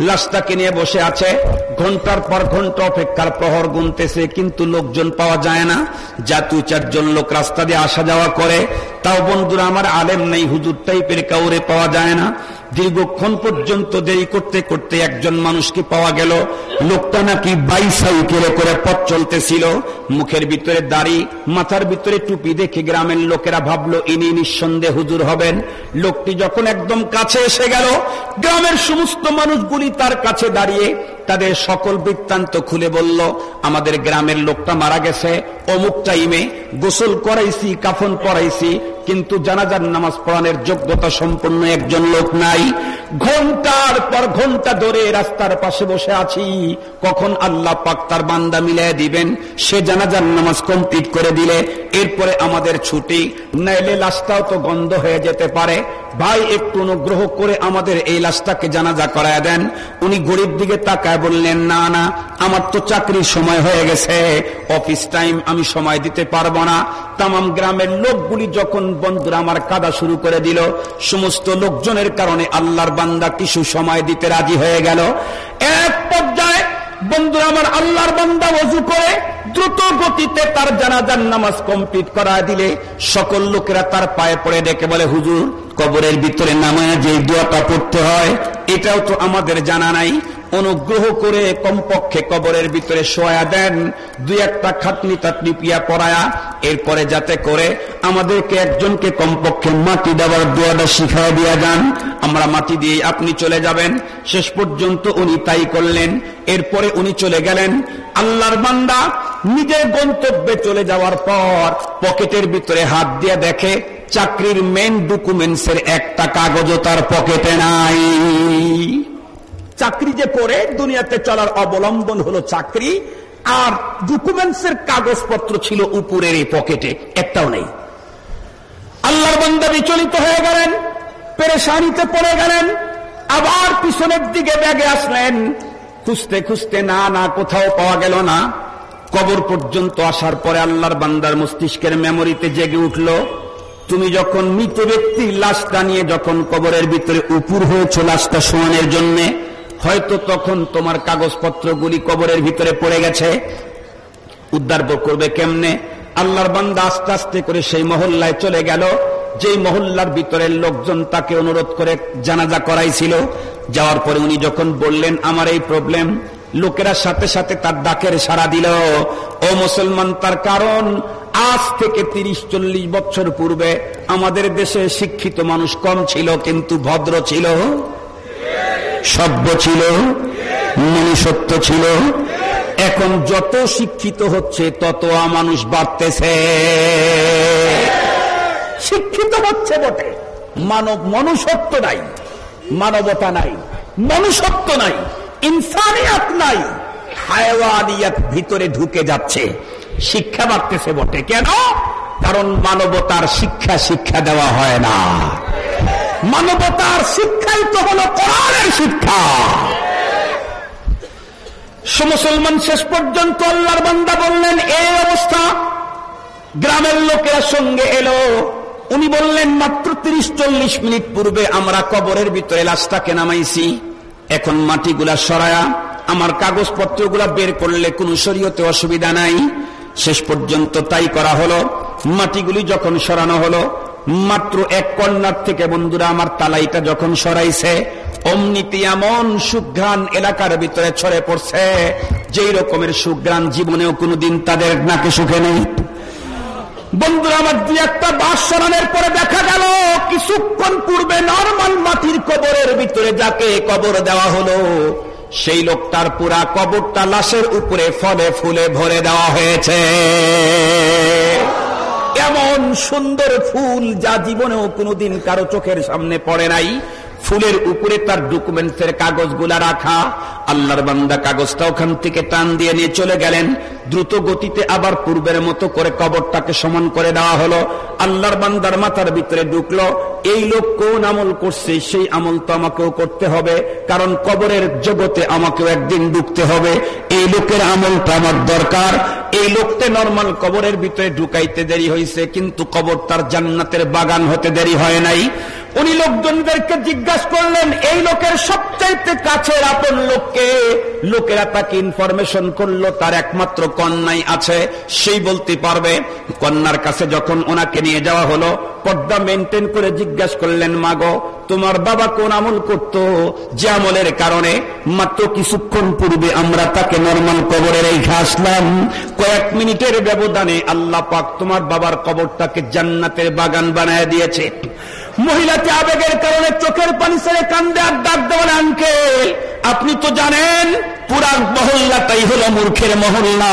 লাশটাকে নিয়ে বসে আছে। ঘণ্টার পর ঘণ্টা অপেক্ষার প্রহর গুনতেছে, কিন্তু লোকজন পাওয়া যায় না। যা তুই চারজন লোক রাস্তা দিয়ে আসা যাওয়া করে। তাও বন্ধুরা, আমার আলেম নেই, হুজুর টাইপের কাউরে পাওয়া যায় না। দীর্ঘক্ষণ পর্যন্ত দেরি করতে করতে একজন মানুষকে পাওয়া গেল? লোকটা নাকি বাইসাইকেলে করে পথ চলতেছিল। মুখের ভিতরে দাড়ি, মাথার ভিতরে টুপি দেখে গ্রামের লোকেরা ভাবলো, ইনি নিঃসন্দেহ হুজুর হবেন। লোকটি যখন একদম কাছে এসে গেল, গ্রামের সমস্ত মানুষগুলি তার কাছে দাঁড়িয়ে তাদের সকল বৃত্তান্ত খুলে বলল, আমাদের গ্রামের লোকটা মারা গেছে, অমুক টাইমে গোসল করাইছি, কাফন পরাইছি, কিন্তু জানাজার নামাজ পড়ানোর যোগ্যতা সম্পন্ন একজন লোক নাই। ঘণ্টার পর ঘণ্টা ধরে রাস্তার পাশে বসে আছি। কখন আল্লাহ পাক তার বান্দা মিলিয়ে দিবেন, সে জানাজার নামাজ কমপ্লিট করে দিলে। এরপরে আমাদের ছুটি, নাইলে লাশটাও তো গন্ধ হয়ে যেতে পারে। ভাই, একটু অনুগ্রহ করে আমাদের এই লাশটাকে জানাজা করায় দেন। উনি গরিব দিকে তাকায় বললেন, না না, আমার তো চাকরির সময় হয়ে গেছে। অফিস টাইম আমি সময় দিতে পারব না। তামাম গ্রামের লোকগুলি যখন বন্ধুরা আমার কাদা শুরু করে দিল, সমস্ত লোকজনের কারণে আল্লাহর বান্দা কিছু সময় দিতে রাজি হয়ে গেল। এক বন্ধুরা, আমার আল্লাহর বান্দা অজু করে দ্রুত গতিতে তার জানাজার নামাজ কমপ্লিট করা দিলে সকল লোকেরা তার পায়ে পড়ে ডেকে বলে, হুজুর, কবরের ভিতরে নামায় যে দোয়াটা পড়তে হয়। এটাও তো আমাদের জানা নাই। অনুগ্রহ করে কমপক্ষে কবরের ভিতরে শোয়া দেন, দুই একটা খাটনি টাটনি পিয়া পড়ায়া এরপরে যাতে করে আমাদেরকে একজনকে কমপক্ষে মাটি দেওয়ার দোয়াটা শিখাই দিয়া যান। আমরা মাটি দিয়ে আপনি চলে যাবেন। শেষ পর্যন্ত উনি তাই করলেন। এরপরে উনি চলে গেলেন। আল্লাহর বান্দা নিজের গন্তব্যে চলে যাওয়ার পর পকেটের ভিতরে হাত দিয়ে দেখে, চাকরির মেন ডকুমেন্টস এর একটা কাগজও তার পকেটে নাই। চাকরি যে করে, দুনিয়াতে চলার অবলম্বন হলো চাকরি, আর ডকুমেন্টস এর কাগজপত্র ছিল উপরের এই পকেটে একটাও নেই। আল্লাহর বান্দা বিচলিত হয়ে গেলেন, পেরেশানিতে পড়ে গেলেন, আবার পিছনের দিকে ব্যাগে আসলেন। খুঁজতে খুঁজতে না না, কোথাও পাওয়া গেল না। কবর পর্যন্ত আসার পরে আল্লাহর বান্দার মস্তিষ্কের মেমোরিতে জেগে উঠল, তুমি যখন মৃত ব্যক্তির লাশটা নিয়ে যখন কবরের ভিতরে উপুর হয়েছ, লাশটা শোয়ানোর জন্য হয়তো তখন তোমার কাগজপত্রগুলি কবরের ভিতরে পড়ে গেছে। উদ্ধার করবে কেমনে? আল্লাহর বান্দা আস্তে আস্তে করে সেই মহল্লায় চলে গেল। যেই মহল্লার ভিতরের লোকজন তাকে অনুরোধ করে জানাজা করাইছিল। যাওয়ার পরে উনি যখন বললেন, আমার এই প্রবলেম লোকেরা সাথে সাথে তার ডাকের সারা দিল। ও মুসলমান, তার কারণ আজ থেকে তিরিশ চল্লিশ বছর পূর্বে আমাদের দেশে শিক্ষিত মানুষ কম ছিল, কিন্তু ভদ্র ছিল। সভ্য ছিল, মনুষ্যত্ব ছিল। এখন যত শিক্ষিত হচ্ছে, তত মানুষ বাড়তেছে। শিক্ষিত হচ্ছে বটে। মানব মনুষ্যত্ব নাই, মানবতা নাই, মনুষ্যত্ব নাই, ইনসানিয়াত নাই, হায়ওয়ানিয়াত ভিতরে ঢুকে যাচ্ছে। শিক্ষা বাড়তেছে বটে। কেন? কারণ মানবতার শিক্ষা শিক্ষা দেওয়া হয় না। মানবতার শিক্ষাই তো হলো কোরআনের শিক্ষা মুসলমান শেষ পর্যন্ত আল্লাহর বান্দা বললেন এই অবস্থা। গ্রামের লোকেরা সঙ্গে এলো। উনি বললেন, মাত্র তিরিশ চল্লিশ মিনিট পূর্বে আমরা কবরের ভিতরে লাশটাকে নামাইছি। এখন মাটিগুলা সরায়া, আমার কাগজপত্রগুলা বের করলে কোনো শরীয়তে অসুবিধা নাই। শেষ পর্যন্ত তাই করা হলো। মাটিগুলি যখন সরানো হলো, মাত্র এক কন্যার থেকে বন্ধুরা, আমার তালাইটা যখন সরাইছে অমনিতি এমন সুঘ্রাণ এলাকার ভিতরে ছড়ে পড়ছে, যেই রকমের সুঘ্রাণ জীবনেও কোনোদিন তাদের নাকে সুখে নেই। বন্ধুরা, আমার দুই একটা বাস সরানোর পরে দেখা গেল, কিছুক্ষণ পূর্বে নর্মাল মাটির কবরের ভিতরে যাকে কবর দেওয়া হলো, সেই লোকটার পুরা কবরটা লাশের উপরে ফলে ফুলে ভরে দেওয়া হয়েছে। এমন সুন্দর ফুল যা জীবনেও কোনোদিন কারও চোখের সামনে পড়ে নাই ফুলের উপরে তার ডকুমেন্টসের কাগজগুলা রাখা। আল্লাহর বান্দা কাগজটা ওখান থেকে টান দিয়ে নিয়ে চলে গেলেন। দ্রুত গতিতে আবার পূর্বের মতো করে কবরটাকে সমান করে দেওয়া হলো। আল্লাহর বান্দার মাথার ভিতরে ঢুকলো, এই লোক কোন আমল করছে, সেই আমল তো আমাকেও করতে হবে, কারণ কবরের জগতে আমাকেও একদিন ঢুকতে হবে। এই লোকের আমলটা আমার দরকার। এই লোকতে নর্মাল কবরের ভিতরে ঢুকাইতে দেরি হয়েছে কিন্তু কবর তার জান্নাতের বাগান হতে দেরি হয় নাই। উনি লোকজনদেরকে জিজ্ঞাসা করলেন, এই লোকের সবচাইতে কাছের আপন লোককে? লোকেরা তাকে ইনফরমেশন করল, তার একমাত্র কন্যাই আছে, সেই বলতে পারবে, কন্যার কাছে যখন ওনাকে নিয়ে যাওয়া হলো, পর্দা মেনটেন করে জিজ্ঞাসা করলেন, মাগো, তোমার বাবা কোন আমল করত? যে আমলের কারণে মাত্র কিছুক্ষণ পূর্বে আমরা তাকে নর্মাল কবরে রেখে আসলাম। কয়েক মিনিটের ব্যবধানে আল্লাহ পাক তোমার বাবার কবরটাকে জান্নাতের বাগান বানায় দিয়েছে। মহিলাকে আবেগের কারণে চোখের পানি ছেড়ে কান্দে আর ডাক দেওয়ার আঙ্কেল আপনি তো জানেন পুরা মহল্লাটাই হলো মূর্খের মহল্লা।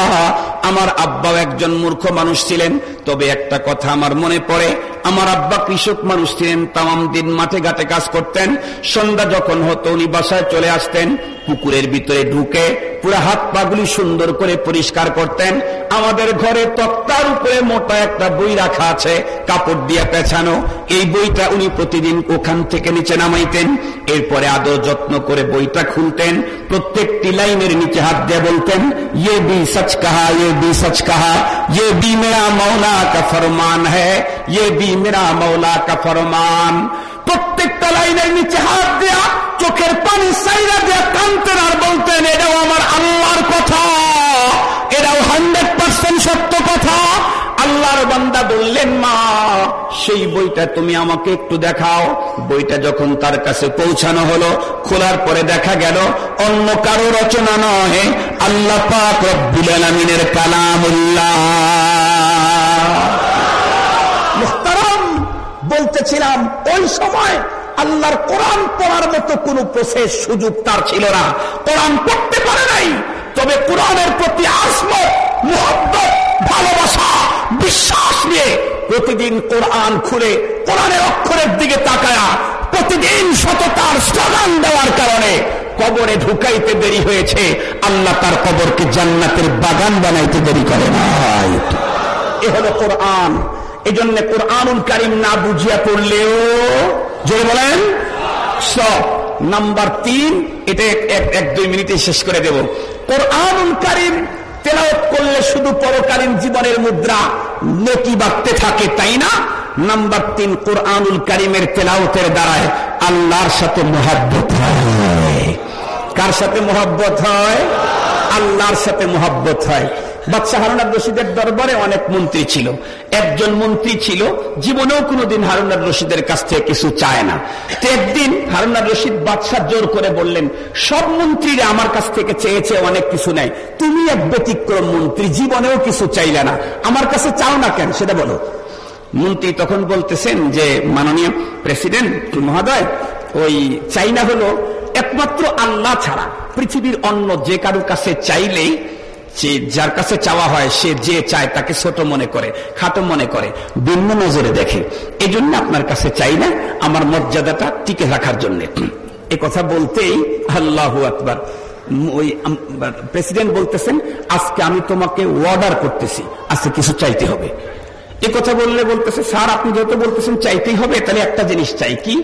আমার আব্বাও একজন মূর্খ মানুষ ছিলেন, তবে একটা কথা আমার মনে পড়ে, আমার আব্বা কৃষক মানুষ ছিলেন তাম দিন মাঠে ঘাটে কাজ করতেন। সন্ধ্যা যখন হতো, উনি বাসায় চলে আসতেন, পুকুরের ভিতরে ঢুকে পুরা হাত পাগুলি সুন্দর করে পরিষ্কার করতেন। আমাদের ঘরে তক্তার উপরে মোটা একটা বই রাখা আছে, কাপড় দিয়ে পেছানো। এই বইটা উনি প্রতিদিন ওখান থেকে নিচে নামাইতেন। এরপরে আদর যত্ন করে বইটা খুলতেন প্রত্যেকটি লাইনের নিচে হাত দিয়ে বলতেন ইয়ে বি সচ কাহা ইয়ে বি সচ কাহা ইয়ে বি মেরা মৌলা কা ফরমান হ্যাঁ ইয়ে বি মেরা মৌলা কা ফরমান প্রত্যেকটা লাইনের নিচে হাত দেয়া চোখের পানি সাইরা দেয়া কানতেন আর বলতেন এটাও আমার আল্লাহর কথা এটাও হান্ড্রেড পার্সেন্ট সত্য কথা আল্লাহর বান্দা বললেন, মা, সেই বইটা তুমি আমাকে একটু দেখাও। বইটা যখন তার কাছে পৌঁছানো হলো, খোলার পরে দেখা গেল, অন্য কারও রচনা নয় আল্লাহ পাক রব্বুল আলামিনের কালামুল্লাহ। বলতেছিলাম, ওই সময় আল্লাহর কোরআন পড়ার মতো কোন প্রসেস সুযোগ তার ছিল না। কোরআন পড়তে পারে নাই, তবে কোরআনের প্রতি আসমত, মোহব্বত, ভালোবাসা বিশ্বাস নিয়ে প্রতিদিন কোরআন খুলে, কোরআনের অক্ষরের দিকে তাকায়া প্রতিদিন সততার স্লোগান দেওয়ার কারণে কবরে ঢুকাইতে দেরি হয়েছে। আল্লাহ তার কবরকে জান্নাতের বাগান বানাইতে দেরি করে এ হলো কোরআন। এই জন্য কোরআনুল কারিম না বুঝিয়া পড়লেও জোরে বলেন সব নাম্বার তিন, এটা এক দুই মিনিটে শেষ করে দেব। কোরআনুল কারিম তেলাওত করলে শুধু পরকালীন জীবনের মুদ্রা নেকি বাড়তে থাকে, তাই না? নাম্বার তিন, কোরআনুল করিমের তেলাওতের দ্বারায় আল্লাহর সাথে মহাব্বত হয়। কার সাথে মহাব্বত হয়? আল্লাহর সাথে মহাব্বত হয়। বাদশাহ হারুনার রশিদের দরবারে অনেক মন্ত্রী ছিল। একজন মন্ত্রী ছিল, জীবনেও কোনোদিন হারুনার রশিদের কাছ থেকে কিছু চায় না। একদিন হারুনার রশিদ বাদশাহ জোর করে বললেন, সব মন্ত্রীরা আমার কাছ থেকে চেয়েছে অনেক কিছু নেয়। তুমি এক ব্যতিক্রম মন্ত্রী, জীবনেও কিছু চাইলে না। আমার কাছে চাও না কেন? সেটা বলো। মন্ত্রী তখন বলতেছেন যে, মাননীয় প্রেসিডেন্ট মহোদয়, ওই চাইনা হলো একমাত্র আল্লাহ ছাড়া। পৃথিবীর অন্য যে কারুর কাছে চাইলেই যে যার কাছে চাওয়া হয়, সে যে চায় তাকে ছোট মনে করে, খাটো মনে করে, ভিন্ন নজরে দেখে। এই জন্য আপনার কাছে চাই না আমার মর্যাদাটা টিকে রাখার জন্য। এ কথা বলতেই আল্লাহ আকবার। ওই প্রেসিডেন্ট বলতেছেন, আজকে আমি তোমাকে অর্ডার করতেছি, আজকে কিছু চাইতে হবে। এ কথা বললে বলতেছে, স্যার, আপনি যেহেতু বলতেছেন চাইতেই হবে, তাহলে একটা জিনিস চাই কি?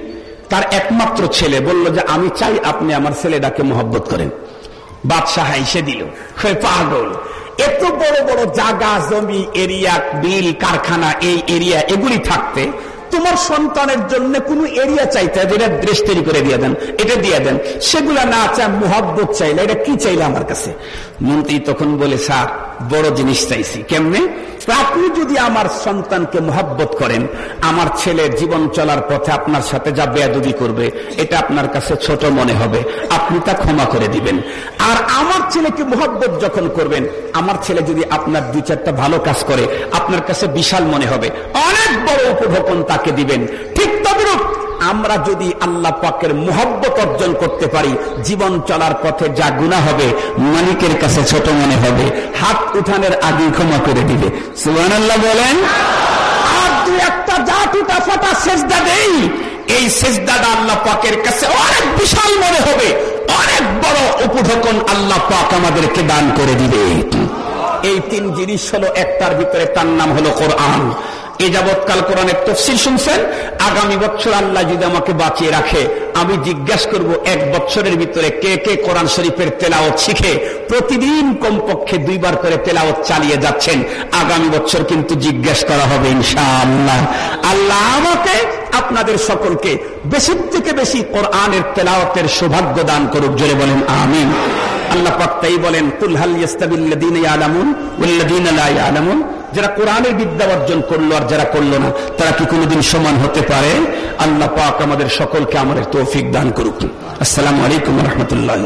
তার একমাত্র ছেলে বলল যে, আমি চাই আপনি আমার ছেলেটাকে মহব্বত করেন। বাদশাহ এসে দিল। পাগল। এত বড় বড় জাগা, জমি, এরিয়া, বিল, কারখানা, এই এরিয়া, এগুলি থাকতে তোমার সন্তানের জন্য কোন এরিয়া চাইতে যেটা ড্রেস তৈরি করে দিয়ে দেন, এটা দিয়ে দেন। সেগুলা না চায়, মোহাব্বত চাইলে, এটা কি চাইলে আমার কাছে? মন্ত্রী তখন বলে, স্যার, বড় জিনিস চাইছি। কেমনে? আপনি যদি আমার সন্তানকে মহাব্বত করেন, আমার ছেলের জীবন চলার পথে আপনার সাথে যা বেয়াদুবি করবে, এটা আপনার কাছে ছোট মনে হবে, আপনি তা ক্ষমা করে দিবেন। আর আমার ছেলেকে মহাব্বত যখন করবেন, আমার ছেলে যদি আপনার দুই চারটা ভালো কাজ করে, আপনার কাছে বিশাল মনে হবে, অনেক বড় উপভোগ তাকে দিবেন। ঠিক তদরূপ আমরা যদি আল্লাহ পাকের মোহব্বত অর্জন করতে পারি, জীবন চলার পথে যা গুণা হবে, মালিকের কাছে ছোট মনে হবে, হাত উঠানের আগে ক্ষমা করে দিবে। সুবান আল্লাহ বলেন এই তিন জিনিস হলো একটার ভিতরে তার নাম হলো কোরআন। এ যাবৎকাল কোরআনের তফসিল শুনছেন, আগামী বছর আল্লাহ যদি আমাকে বাঁচিয়ে রাখে, আমি জিজ্ঞাসা করব, এক বছরের ভিতরে কে কে কোরআন শরীফের তেলাওত শিখে, প্রতিদিন কমপক্ষে দুইবার করে তেলাওত চালিয়ে যাচ্ছেন, আগামী বছর কিন্তু জিজ্ঞেস করা হবে, ইনশাআল্লাহ। আল্লাহ আমাকে, আপনাদের সকলকে বেশি থেকে বেশি কোরআনের তেলাওতের সৌভাগ্য দান করুক, জোরে বলেন, আমিন। আল্লাহ পাক বলেন কুলহাল ইয়াস্তাবিল্লাযীনা ইয়ালামুন ওয়াল্লাযীনা লা ইয়ালামুন? যারা কোরআনের বিদ্যা অর্জন করল আর যারা করল না, তারা কি কোনোদিন সমান হতে পারে? আল্লাহ পাক আমাদের সকলকে আমাদের তৌফিক দান করুক। আসসালামু আলাইকুম রহমতুল্লাহ